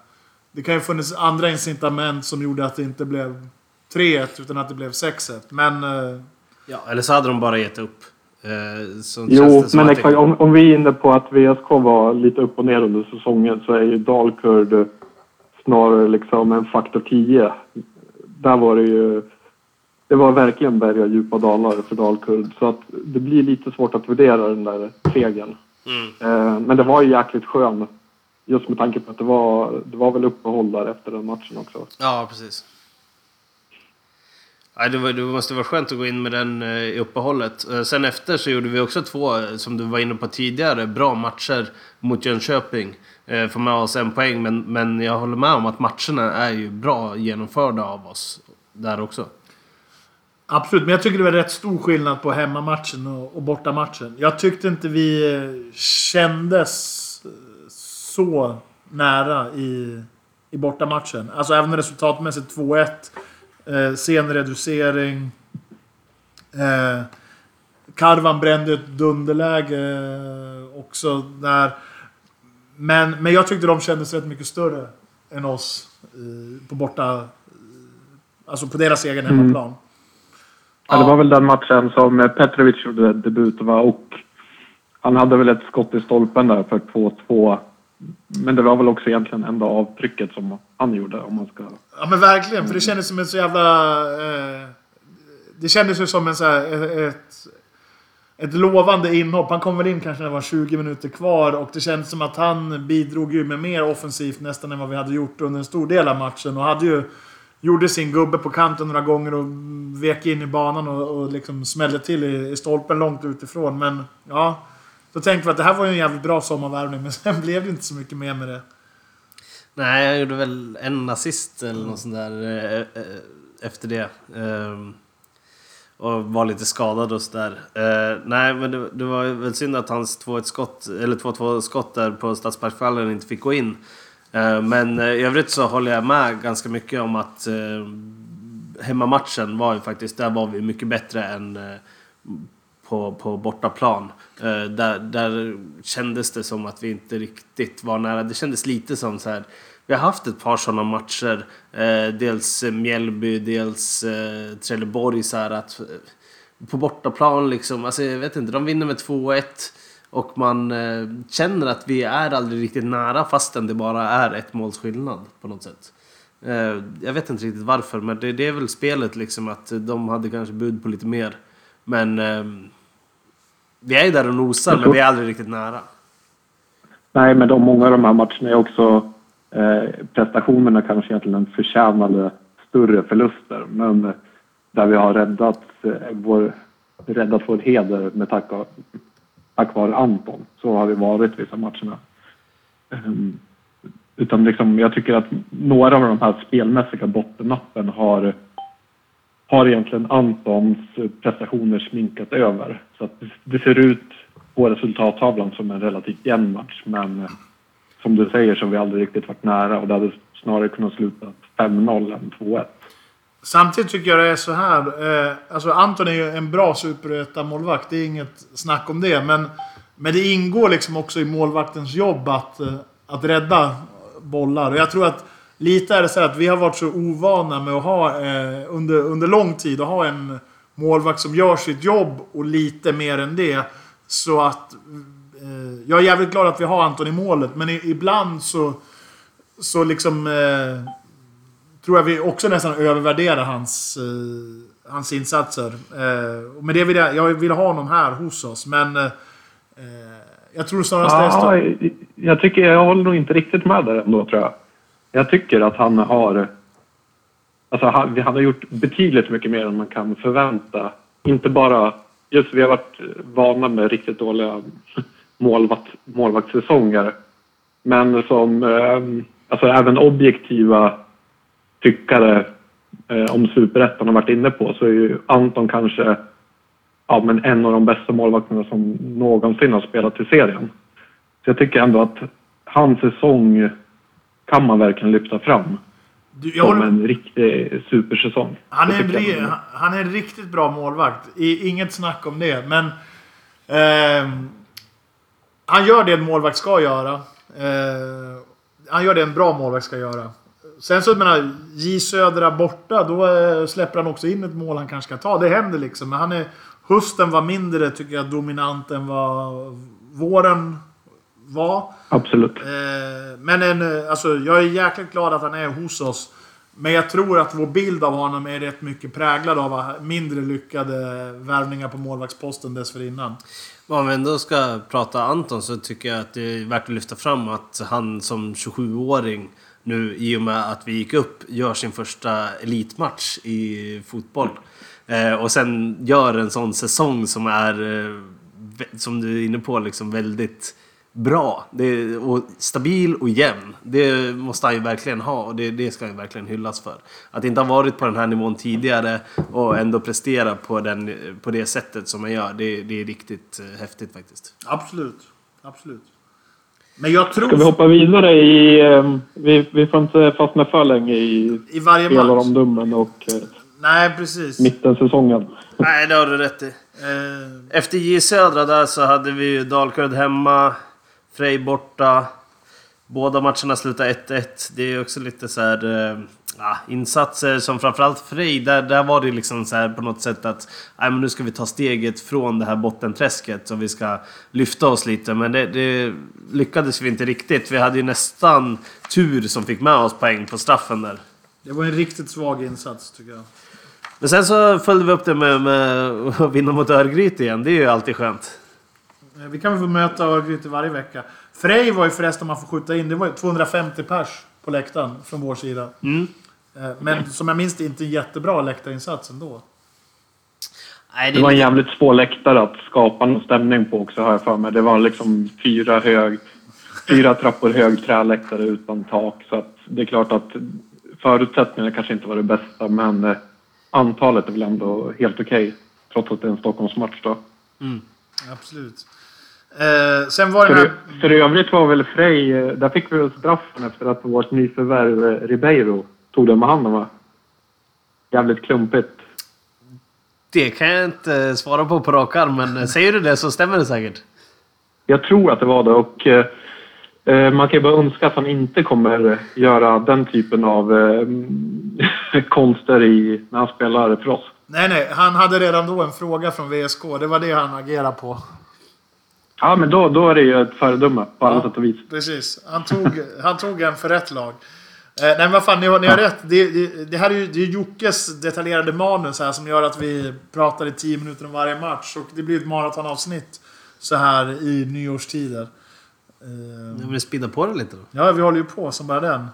det kan ju funnits andra incitament som gjorde att det inte blev 3-1 utan att det blev 6-1. Men... Eh, Ja, eller så hade de bara gett upp. Eh, så Jo, men exakt. det- Om, om vi är inne på att VSK var lite upp och ner under säsongen så är ju Dalkurd snarare liksom en faktor 10. Där var det ju... Det var verkligen berg och djupa dalar för Dalkurd. Så att det blir lite svårt att värdera den där segern. Mm. Eh, men det var ju jäkligt skön. Just med tanke på att det var, det var väl uppehåll där efter den matchen också. Ja, precis. Nej, det, var, det måste vara skönt att gå in med den eh, i uppehållet. Eh, sen efter så gjorde vi också två, eh, som du var inne på tidigare, bra matcher mot Jönköping. Får med oss en poäng, men, men jag håller med om att matcherna är ju bra genomförda av oss där också. absolut, men jag tycker det var rätt stor skillnad på hemmamatchen och, och bortamatchen. Jag tyckte inte vi kändes så nära i, i bortamatchen. Alltså även resultatmässigt 2-1. Eh, sen reducering. Eh, Karvan brände ett dunderläge eh, också där. Men, men jag tyckte de kändes rätt mycket större än oss eh, på borta... Eh, alltså på deras egen hemmaplan. Ja, det var väl den matchen som eh, Petrovic gjorde debut va? och han hade väl ett skott i stolpen där för 2-2. Men det var väl också egentligen enda avtrycket som han gjorde om man ska... Ja men verkligen, för det kändes som en så jävla... Eh, det kändes ju som en så här, eh, ett, ett... lovande inhopp. Han kom väl in kanske när det var 20 minuter kvar och det kändes som att han bidrog ju med mer offensivt nästan än vad vi hade gjort under en stor del av matchen. Och hade ju... Gjorde sin gubbe på kanten några gånger och vek in i banan och, och liksom smällde till i, i stolpen långt utifrån. Men ja, då tänkte vi att det här var ju en jävligt bra sommarvärvning, men sen blev det inte så mycket mer med det. Nej, jag gjorde väl en assist eller något sånt där eh, eh, efter det. Ehm, och var lite skadad och sådär. Eh, nej, men det, det var väl synd att hans 2-1 skott, eller 2-2 skott där på Stadsparksvallen inte fick gå in. Eh, men eh, i övrigt så håller jag med ganska mycket om att eh, hemmamatchen var ju faktiskt, där var vi mycket bättre än eh, på, på bortaplan. Eh, där, där kändes det som att vi inte riktigt var nära. Det kändes lite som så här. Vi har haft ett par sådana matcher. Eh, dels Mjällby, dels eh, Trelleborg. Så här att, på bortaplan liksom. Alltså, jag vet inte, de vinner med 2-1. Och man eh, känner att vi är aldrig riktigt nära fastän det bara är ett måls skillnad på något sätt. Eh, jag vet inte riktigt varför, men det, det är väl spelet liksom att de hade kanske bud på lite mer. Men eh, vi är ju där och nosar, men vi är aldrig riktigt nära. Nej, men de, många av de här matcherna är också eh, prestationerna kanske egentligen förtjänade större förluster. Men där vi har räddat, eh, vår, räddat vår heder med tack, av- tack vare Anton. Så har vi varit vissa matcherna. Um, utan liksom, jag tycker att några av de här spelmässiga bottennappen har har egentligen Antons prestationer sminkat över. Så att det- ser ut på resultattavlan som en relativt jämn match. Men eh, som du säger så har vi aldrig riktigt varit nära och det hade snarare kunnat sluta 5-0 än 2-1. Samtidigt tycker jag det är så här. Eh, alltså Anton är ju en bra superettamålvakt, Det är inget snack om det. Men, men det ingår liksom också i målvaktens jobb att, eh, att rädda bollar. Och jag tror att lite är det så här att vi har varit så ovana med att ha eh, under, under lång tid att ha en målvakt som gör sitt jobb och lite mer än det. Så att... Eh, jag är jävligt glad att vi har Anton i målet. Men i, ibland så... Så liksom... Eh, tror jag vi också nästan övervärderar hans, eh, hans insatser. Eh, med det vill jag, jag vill ha honom här hos oss, men... Eh, jag tror snarast det är Ja, jag tycker jag håller nog inte riktigt med där ändå tror jag. Jag tycker att han har... Alltså han, han har gjort betydligt mycket mer än man kan förvänta. Inte bara... Just vi har varit vana med riktigt dåliga målvakt, målvaktssäsonger. Men som... Ehm, alltså även objektiva tyckare eh, om superettan har varit inne på så är ju Anton kanske ja, men en av de bästa målvakterna som någonsin har spelat i serien. Så jag tycker ändå att hans säsong kan man verkligen lyfta fram Du, jag som en riktig supersäsong. han, är en, jag han- är en riktigt bra målvakt. I, inget snack om det, men... ehm, han gör det en målvakt ska göra. Eh, han gör det en bra målvakt ska göra. Sen så menar J Södra borta, då eh, släpper han också in ett mål han kanske ska ta. Det händer liksom. Men han är... Hösten var mindre, tycker jag, dominant än vad våren var. Absolut. Eh, men en, eh, alltså, jag är jäkligt glad att han är hos oss. Men jag tror att vår bild av honom är rätt mycket präglad av mindre lyckade värvningar på målvaktsposten dessförinnan. Om vi ändå ska prata Anton så tycker jag att det är värt att lyfta fram att han som 27-åring nu i och med att vi gick upp gör sin första elitmatch i fotboll. Eh, och sen gör en sån säsong som är, eh, som du är inne på, liksom väldigt bra. Det är, och stabil och jämn. Det måste han ju verkligen ha och det, det ska han ju verkligen hyllas för. Att inte ha varit på den här nivån tidigare och ändå prestera på, den, på det sättet som han gör, det, det är riktigt eh, häftigt faktiskt. Absolut. Absolut. Men jag tror... Ska vi hoppa vidare i... eh, Vi, vi får inte fastna för länge i I varje spelaromdömen och eh, Nej, precis. mittensäsongen. Nej, det har du rätt i. Eh, Efter J Södra där så hade vi ju Dalkurd hemma, Frej borta. Båda matcherna slutade 1-1. Det är också lite så här... Eh, ja, insatser som framförallt Frej, där, där var det liksom så här på något sätt att nej, men nu ska vi ta steget från det här bottenträsket och vi ska lyfta oss lite. Men det, det lyckades vi inte riktigt. Vi hade ju nästan tur som fick med oss poäng på straffen där. det var en riktigt svag insats, tycker jag. Men sen så följde vi upp det med, med att vinna mot Örgryte igen. Det är ju alltid skönt. Eh, Vi kan väl få möta Örgryte varje vecka. Frej var ju förresten, om man får skjuta in, det var ju 250 pers på läktaren från vår sida. Mm. Eh, Men som jag minns det, inte en jättebra läktarinsats ändå. Nej, Det var en jävligt svår läktare att skapa någon stämning på också har jag för mig. Det var liksom fyra hög, fyra trappor hög träläktare utan tak. Så att det är klart att förutsättningarna kanske inte var det bästa men eh, antalet är väl ändå helt okej. trots att det är en Stockholmsmatch då. Absolut. Eh, sen var det För, den här... för övrigt var väl Frej, eh, där fick vi väl straffen efter att vårt nyförvärv eh, Ribeiro tog den med handen va? Jävligt klumpigt. Det kan jag inte svara på på rak arm, men säger du det så stämmer det säkert. Jag tror att det var det och eh, eh, man kan ju bara önska att han inte kommer göra den typen av eh, konster i, när han spelar för oss. Nej, nej. Han hade redan då en fråga från VSK. Det var det han agerade på. Ja, men då, då är det ju ett föredöme på alla Ja. sätt och vis. Precis. Han tog, han tog en för rätt lag. Eh, nej men vad fan, ni har, ni har rätt. Det, det, det här är ju det är Jockes detaljerade manus här som gör att vi pratar i 10 minuter om varje match. Och det blir ett maratonavsnitt så här i nyårstider. Eh, vill spinna på det lite då. ja, vi håller ju på som bara den.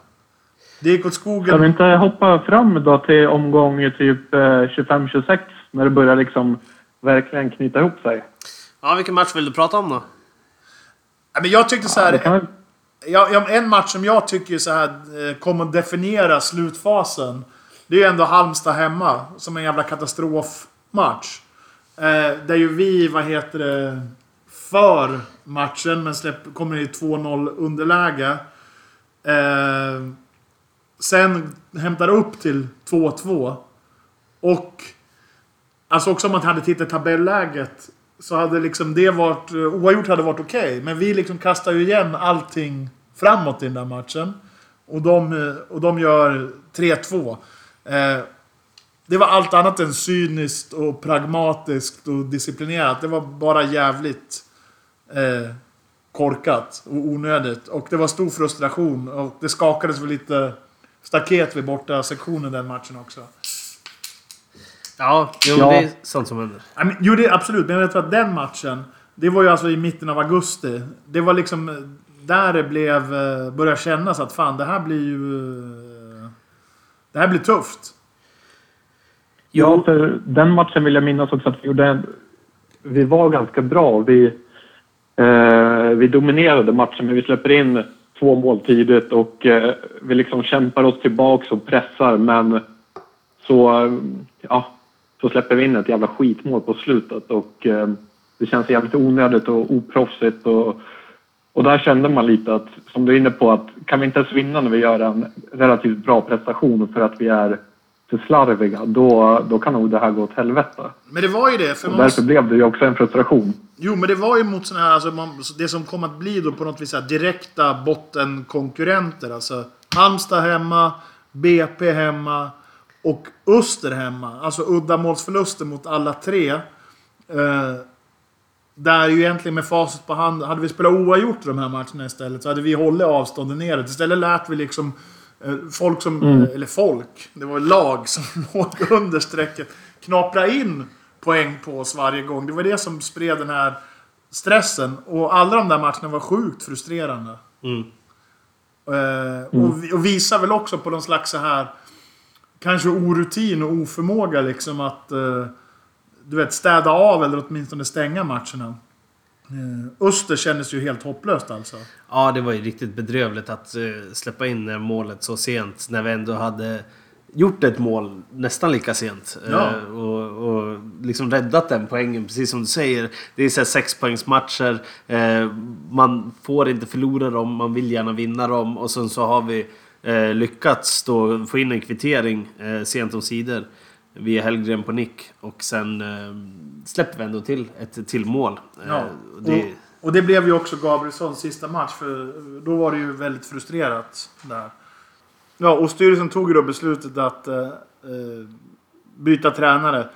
Det gick åt Ska vi skogen. inte hoppa fram då till omgång typ eh, 25-26 när det börjar liksom verkligen knyta ihop sig? Ja, vilken match vill du prata om då? Ja, men jag tyckte så här. Ja, ja, en match som jag tycker så här, eh, kommer att definiera slutfasen. Det är ju ändå Halmstad hemma. Som en jävla katastrofmatch. Eh, där ju vi, vad heter det, för matchen men släpp, kommer i 2-0 underläge. Eh, sen hämtar upp till 2-2. Och Alltså också om man hade tittat tabelläget så hade liksom det varit... Eh, oavgjort hade varit okej. Men vi liksom kastar ju igen allting framåt i den där matchen. Och de, eh, och de gör 3-2. Eh, det var allt annat än cyniskt och pragmatiskt och disciplinerat. Det var bara jävligt eh, korkat och onödigt. Och det var stor frustration. Och det skakades väl lite staket vid borta sektionen den matchen också. Ja, jo, Ja. det är sånt som händer. Ja, men, jo, det är absolut. Men jag tror att den matchen, det var ju alltså i mitten av augusti. Det var liksom eh, där det blev, eh, började kännas att fan, det här blir ju... eh, Det här blir tufft. Ja, för den matchen vill jag minnas också att vi gjorde. Vi var ganska bra. Vi, eh, vi dominerade matchen, men vi släpper in två mål tidigt och eh, vi liksom kämpar oss tillbaks och pressar, men så, eh, ja, så släpper vi in ett jävla skitmål på slutet och eh, det känns jävligt onödigt och oproffsigt och, och där kände man lite att, som du är inne på, att kan vi inte ens vinna när vi gör en relativt bra prestation för att vi är för slarviga, då, då kan nog det här gå åt helvete. Men det var ju det. För Och därför måste, blev det ju också en frustration. jo, men det var ju mot såna här, alltså, man, det som kom att bli då på något vis här, direkta bottenkonkurrenter. Alltså Halmstad hemma, BP hemma och Öster hemma. Alltså uddamålsförluster mot alla tre. Eh, Där ju egentligen med facit på hand, hade vi spelat oavgjort i de här matcherna istället så hade vi hållit avstånden neråt. Istället lät vi liksom eh, folk som, eller folk, det var lag som låg under strecket, knapra in poäng på oss varje gång. Det var det som spred den här stressen. Och alla de där matcherna var sjukt frustrerande. Mm. Eh, och, vi- och visar väl också på någon slags så här kanske orutin och oförmåga liksom att eh, du vet, städa av eller åtminstone stänga matcherna. Eh, Öster kändes ju helt hopplöst alltså. Ja, det var ju riktigt bedrövligt att eh, släppa in det målet så sent när vi ändå hade gjort ett mål nästan lika sent. Ja. Och, och liksom räddat den poängen, precis som du säger. Det är så här sexpoängsmatcher. Man får inte förlora dem, man vill gärna vinna dem. Och sen så har vi eh, lyckats då få in en kvittering eh, sent om sidor via Hellgren på nick. Och sen eh, släpper vi ändå till ett till mål. Eh, Ja. och det, Och, och det blev ju också Gabrielssons sista match för då var det ju väldigt frustrerat där. Ja, och styrelsen tog ju då beslutet att eh, eh, byta tränare.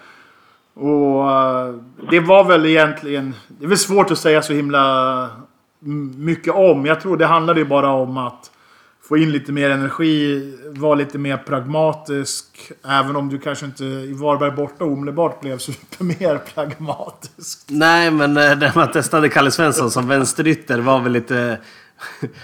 Och det var väl egentligen... Det är väl svårt att säga så himla mycket om. Jag tror det handlade ju bara om att få in lite mer energi, vara lite mer pragmatisk. Även om du kanske inte i Varberg borta omedelbart blev super mer pragmatisk. Nej, men när man testade Kalle Svensson som vänsterytter var väl lite...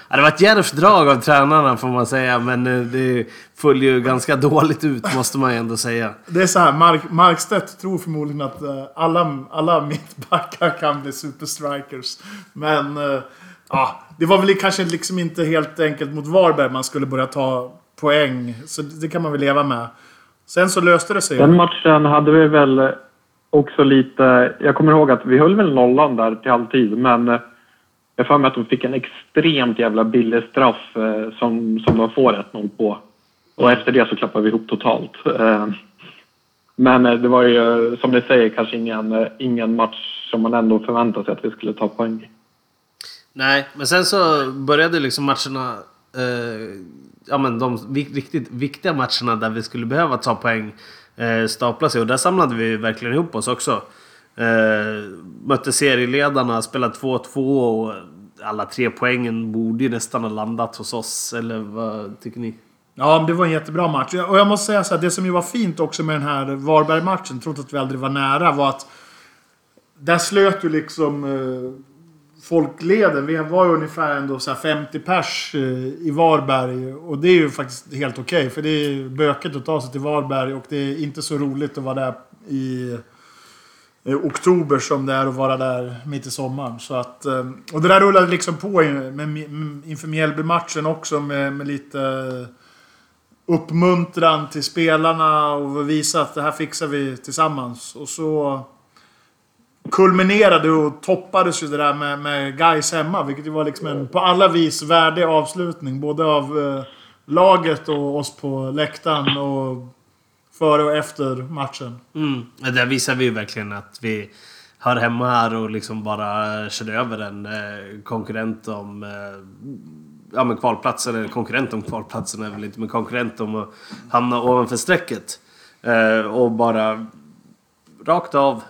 Ja, det var ett djärvt drag av tränarna får man säga, men eh, det föll ju ganska dåligt ut måste man ju ändå säga. Det är så här, Mark, Markstedt tror förmodligen att eh, alla, alla mittbackar kan bli superstrikers. Men eh, ja, det var väl kanske liksom inte helt enkelt mot Varberg man skulle börja ta poäng. Så det kan man väl leva med. Sen så löste det sig. Den matchen hade vi väl också lite... Jag kommer ihåg att vi höll väl nollan där till halvtid, men jag jag får mig att de fick en extremt jävla billig straff eh, som, som de får 1-0 på. Och efter det så klappade vi ihop totalt. Eh, men eh, det var ju, som ni säger, kanske ingen, eh, ingen match som man ändå förväntade sig att vi skulle ta poäng i. Nej, men sen så började liksom matcherna... Eh, ja men de riktigt viktiga matcherna där vi skulle behöva ta poäng eh, stapla sig. Och där samlade vi verkligen ihop oss också. Eh, mötte serieledarna, spelade 2-2 och alla tre poängen borde ju nästan ha landat hos oss. Eller vad tycker ni? Ja, det var en jättebra match. Och jag måste säga så här, det som ju var fint också med den här Varberg-matchen, trots att vi aldrig var nära, var att där slöt ju liksom eh, folkleden. Vi var ju ungefär ändå så här 50 pers eh, i Varberg. Och det är ju faktiskt helt okej. för det är bökigt att ta sig till Varberg och det är inte så roligt att vara där i oktober som det är att vara där mitt i sommaren. Så att, eh, och det där rullade liksom på inför Mjällby-matchen också med, med lite uppmuntran till spelarna och visa att det här fixar vi tillsammans. Och så kulminerade och toppades ju det där med, med guys hemma. Vilket ju var liksom en på alla vis värdig avslutning. Både av eh, laget och oss på läktaren och före och efter matchen. Mm. Där visar vi ju verkligen att vi hör hemma här och liksom bara kör över en eh, konkurrent om eh, ja, men kvalplats, eller konkurrent om kvalplatsen är väl inte, men konkurrent om att hamna ovanför strecket. Eh, och bara rakt av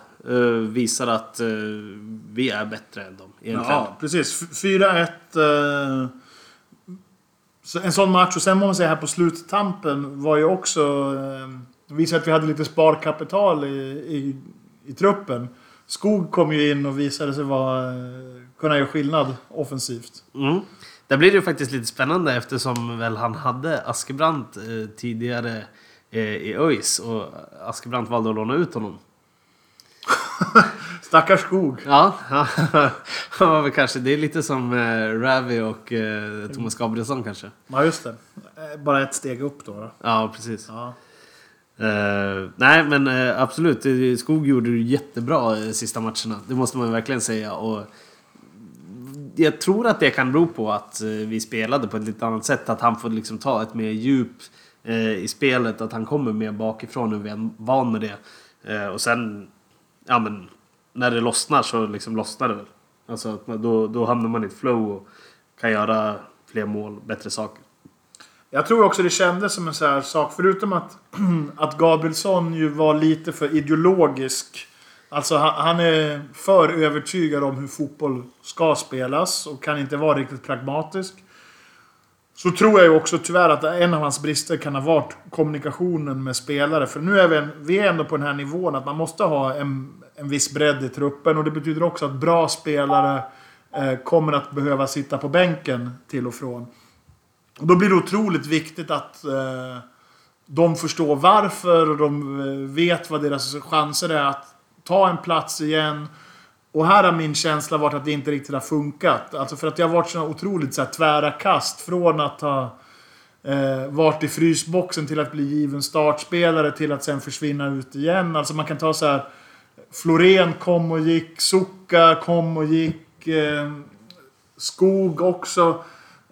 visar att eh, vi är bättre än dem egentligen. Ja, precis. F- 4-1. Eh, en sån match. Och sen må man säga här på sluttampen var ju också... Eh, visade att vi hade lite sparkapital i, i, i truppen. Skog kom ju in och visade sig vara, eh, kunna göra skillnad offensivt. Mm. Där blir det ju faktiskt lite spännande eftersom väl han hade Askebrandt eh, tidigare eh, i ÖIS och Askebrandt valde att låna ut honom. Stackars Skog. Ja, ja. Kanske, det är lite som eh, Ravi och eh, Thomas Gabrielsson kanske. Ja, just det. Eh, Bara ett steg upp då. då. Ja, precis. Ja. Eh, nej, men eh, absolut. Eh, Skog gjorde det jättebra eh, sista matcherna. Det måste man verkligen säga. Och jag tror att det kan bero på att eh, vi spelade på ett lite annat sätt. Att han får liksom ta ett mer djup i spelet. Att han kommer mer bakifrån och vi är van med det. Och sen, ja men, när det lossnar så liksom lossnar det väl. Alltså att man, då, då hamnar man i ett flow och kan göra fler mål, bättre saker. Jag tror också det kändes som en sån här sak, förutom att, att Gabrielsson ju var lite för ideologisk. Alltså han, han är för övertygad om hur fotboll ska spelas och kan inte vara riktigt pragmatisk. Så tror jag ju också tyvärr att en av hans brister kan ha varit kommunikationen med spelare. För nu är vi, vi är ändå på den här nivån att man måste ha en, en viss bredd i truppen. Och det betyder också att bra spelare eh, kommer att behöva sitta på bänken till och från. Och då blir det otroligt viktigt att eh, de förstår varför och de eh, vet vad deras chanser är att ta en plats igen. Och här har min känsla varit att det inte riktigt har funkat. Alltså för att det har varit så otroligt så här, tvära kast. Från att ha eh, varit i frysboxen till att bli given startspelare till att sen försvinna ut igen. Alltså man kan ta så här... Florén kom och gick, Sucka kom och gick. Eh, Skog också.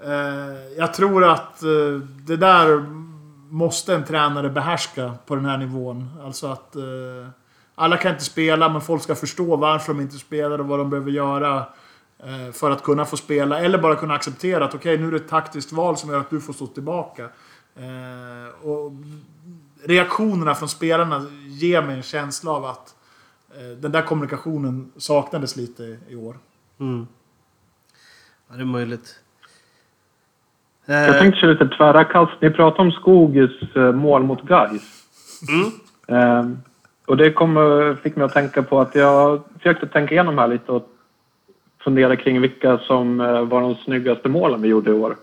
Eh, jag tror att eh, det där måste en tränare behärska på den här nivån. Alltså att eh, alla kan inte spela, men folk ska förstå varför de inte spelar och vad de behöver göra eh, för att kunna få spela. Eller bara kunna acceptera att okej, nu är det ett taktiskt val som gör att du får stå tillbaka. Eh, och reaktionerna från spelarna ger mig en känsla av att eh, den där kommunikationen saknades lite i år. Mm. Ja, det är möjligt. Jag tänkte köra lite tvära kast. Ni pratade om Skogs mål mot Gais. Mm och det kom, fick mig att tänka på att jag försökte tänka igenom här lite och fundera kring vilka som eh, var de snyggaste målen vi gjorde i år.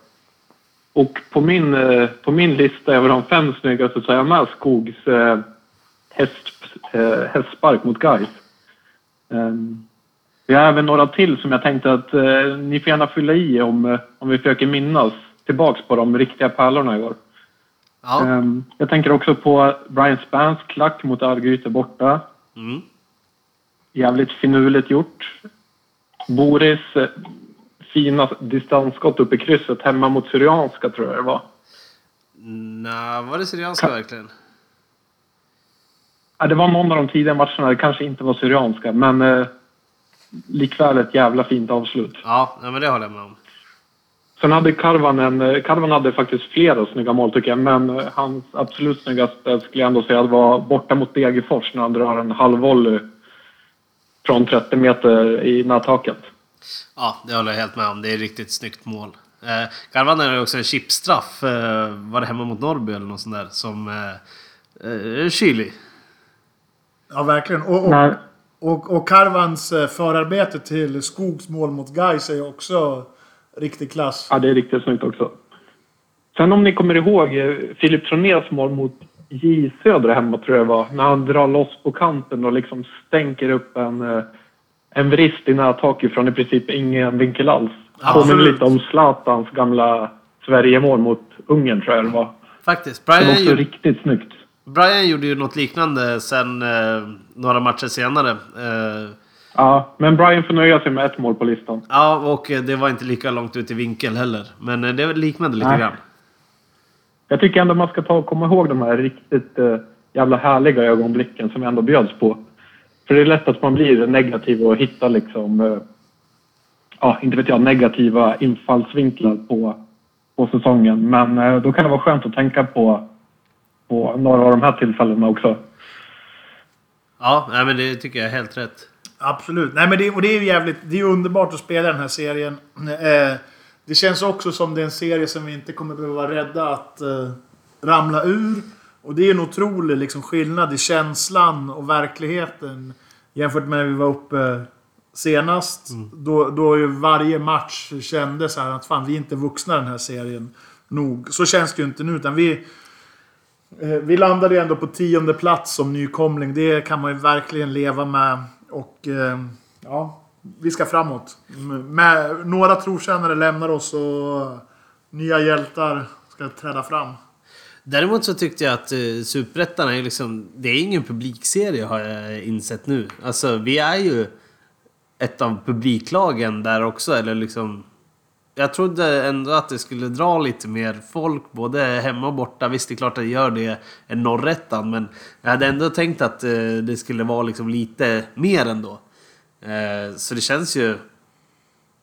Och på min, eh, på min lista över de fem snyggaste så har jag med Skogs eh, häst, eh, hästspark mot Gais. Ehm, vi har även några till som jag tänkte att eh, ni får gärna fylla i om, om vi försöker minnas tillbaks på de riktiga pärlorna i år. Ja. Ehm, jag tänker också på Brian Spans klack mot Örgryte borta. Mm. Jävligt finurligt gjort. Boris eh, fina distansskott upp i krysset hemma mot Syrianska tror jag det var. Nej, var det Syrianska verkligen? Ja, det var någon av de tidiga matcherna, det kanske inte var Syrianska, men eh, likväl ett jävla fint avslut. Ja, men det håller jag med om. Sen hade Karvan en, eh, Karvan hade faktiskt flera snygga mål tycker jag, men eh, hans absolut snyggaste skulle jag ändå säga var borta mot Degerfors när han drar en halvvolley från 30 meter i nättaket. Ja, det håller jag helt med om. Det är ett riktigt snyggt mål. Eh, Garvan är också en chipstraff. Eh, var det hemma mot Norrby eller något sånt där? Som eh, eh, kylig. Ja, verkligen. Och, och, och, och Karvans förarbete till Skogs mål mot Gais är också riktig klass. Ja, det är riktigt snyggt också. Sen om ni kommer ihåg eh, Filip Tronés mål mot J Södra hemma tror jag det var. När han drar loss på kanten och liksom stänker upp en, eh, en vrist i nättaket från i princip ingen vinkel alls. Påminner lite om Zlatans gamla Sverigemål mot Ungern tror jag det var. Faktiskt. Det var Brian, också gjorde, riktigt snyggt. Brian gjorde ju något liknande sen eh, några matcher senare. Eh, Ja, men Brian får nöja sig med ett mål på listan. ja, och eh, det var inte lika långt ut i vinkel heller. Men eh, det liknade lite Nej. grann. Jag tycker ändå man ska ta och komma ihåg de här riktigt eh, jävla härliga ögonblicken som ändå bjöds på. För det är lätt att man blir negativ och hittar liksom, eh, ja, inte vet jag, negativa infallsvinklar på, på säsongen. Men eh, då kan det vara skönt att tänka på, på några av de här tillfällena också. Ja, nej, men det tycker jag är helt rätt. Absolut. Nej, men det, och det är ju jävligt... Det är underbart att spela den här serien. Eh, det känns också som det är en serie som vi inte kommer behöva vara rädda att eh, ramla ur. Och det är en otrolig liksom, skillnad i känslan och verkligheten jämfört med när vi var uppe senast. Då, då ju varje match kändes så här att fan, vi är inte vuxna den här serien nog. Så känns det ju inte nu, utan vi... Eh, Vi landade ju ändå på tionde plats som nykomling. Det kan man ju verkligen leva med. Och eh, ja, vi ska framåt. Med, några trotjänare lämnar oss och nya hjältar ska träda fram. Däremot så tyckte jag att eh, Superettan är liksom... Det är ingen publikserie har jag insett nu. Alltså vi är ju ett av publiklagen där också. Eller liksom... Jag trodde ändå att det skulle dra lite mer folk både hemma och borta. Visst, det är klart att det gör det än norrettan. Men jag hade ändå tänkt att eh, det skulle vara liksom lite mer ändå. Eh, så det känns ju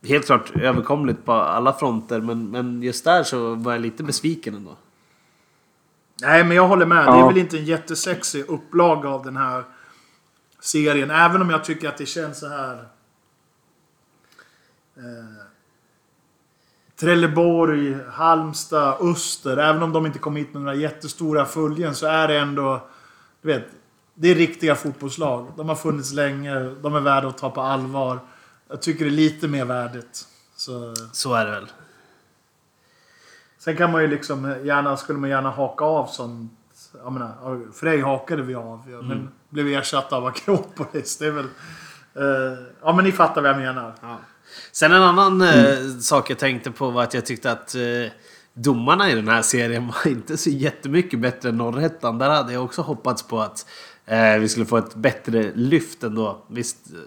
helt klart överkomligt på alla fronter. Men, men just där så var jag lite besviken ändå. Nej, men jag håller med. Det är väl inte en jättesexig upplaga av den här serien. Även om jag tycker att det känns så här... Eh, Trelleborg, Halmstad, Öster. Även om de inte kom hit med några jättestora följen så är det ändå... Du vet, det är riktiga fotbollslag. De har funnits länge. De är värda att ta på allvar. Jag tycker det är lite mer värdigt. Så... Så är det väl. Sen kan man ju liksom gärna, skulle man gärna haka av sånt. Jag menar, Frej hakade vi av. Men blev ersatt av Akropolis. Det är väl... eh, ja men ni fattar vad jag menar. Ja. Sen en annan eh, sak jag tänkte på var att jag tyckte att eh, domarna i den här serien var inte så jättemycket bättre än Norrhättan. Där hade jag också hoppats på att eh, vi skulle få ett bättre lyft ändå. Visst, eh,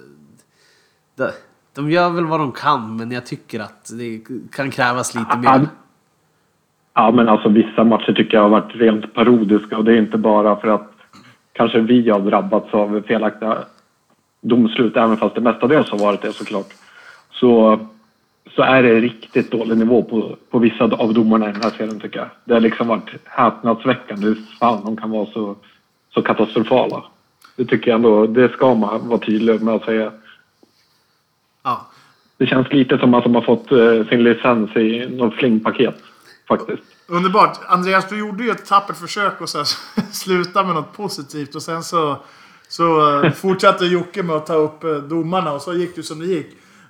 de, de gör väl vad de kan, men jag tycker att det kan krävas lite mer. Ja, men alltså vissa matcher tycker jag har varit rent parodiska och det är inte bara för att kanske vi har drabbats av felaktiga domslut, även fast det mestadels har varit det såklart. Så, så är det riktigt dålig nivå på, på vissa av domarna i den här serien tycker jag. Det har liksom varit häpnadsväckande hur fan de kan vara så, så katastrofala. Det tycker jag ändå, det ska man vara tydlig med att säga. Ja. Det känns lite som att de har fått eh, sin licens i något flingpaket. faktiskt. Underbart. Andreas, du gjorde ju ett tappert försök att så här, sluta med något positivt och sen så, så eh, fortsatte Jocke med att ta upp eh, domarna och så gick det som det gick.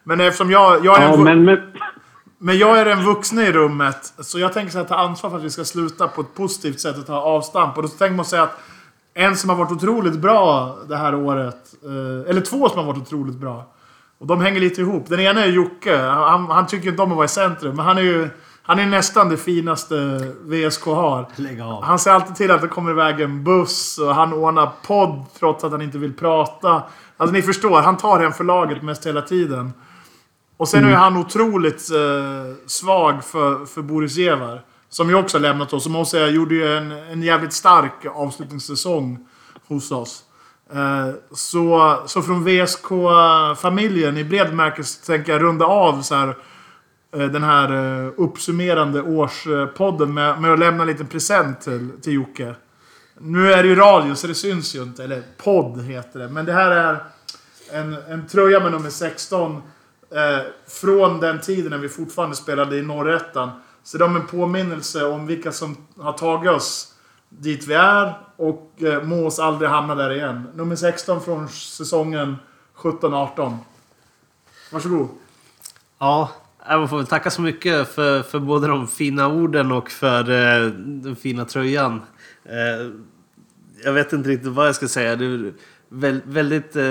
Men eftersom jag, jag är en Ja, men, men, Men jag är den vuxna i rummet, så jag tänker så här, ta ansvar för att vi ska sluta på ett positivt sätt och ta avstamp. Och då tänker man säga att en som har varit otroligt bra det här året, eh, eller två som har varit otroligt bra. Och de hänger lite ihop. Den ena är Jocke. Han, han tycker inte om att vara i centrum, men han är ju han är nästan det finaste VSK har. Han ser alltid till att det kommer iväg en buss och han ordnar podd trots att han inte vill prata. Alltså ni förstår, han tar hem för laget mest hela tiden. Och sen är ju han otroligt eh, svag för, för Boris Gevar. Som ju också har lämnat oss. Som måste säga gjorde ju en, en jävligt stark avslutningssäsong hos oss. Eh, så, så från VSK-familjen i bred bemärkelse tänker jag runda av så här, eh, den här eh, uppsummerande årspodden med, med att lämna en liten present till, till Jocke. Nu är det ju radio så det syns ju inte. Eller podd heter det. Men det här är en, en tröja med nummer 16. Eh, från den tiden när vi fortfarande spelade i Norrättan. Så de är en påminnelse om vilka som har tagit oss dit vi är. Och eh, må oss aldrig hamna där igen. Nummer 16 från säsongen 17-18. Varsågod. Ja, jag får väl tacka så mycket för, för både de fina orden och för eh, den fina tröjan. Eh, jag vet inte riktigt vad jag ska säga. Det väl, väldigt eh,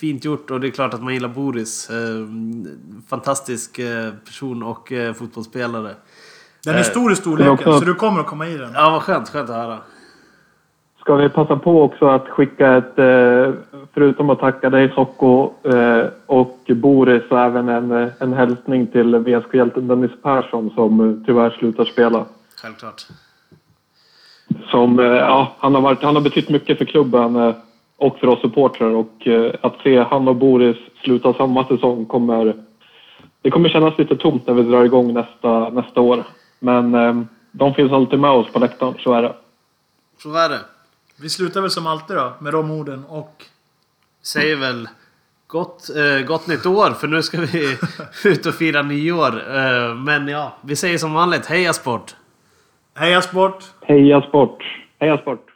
fint gjort och det är klart att man gillar Boris. Eh, fantastisk eh, person och eh, fotbollsspelare. Den är Eh, stor i storleken, också- så du kommer att komma i den. Ja, vad skönt. Skönt att höra. Ska vi passa på också att skicka ett, eh, förutom att tacka dig Socko och Boris, så även en, en hälsning till VSK-hjälten Dennis Persson som tyvärr slutar spela. Självklart. Som, ja, han, har varit, han har betytt mycket för klubben och för oss supportrar och eh, att se han och Boris sluta samma säsong kommer... Det kommer kännas lite tomt när vi drar igång nästa, nästa år. Men eh, de finns alltid med oss på läktaren, så är det. Så är det. Vi slutar väl som alltid då, med de orden. Och Säger väl gott, eh, gott nytt år för nu ska vi ut och fira nyår. Eh, men ja, vi säger som vanligt heja sport! heja sport! Heja sport! Heja sport!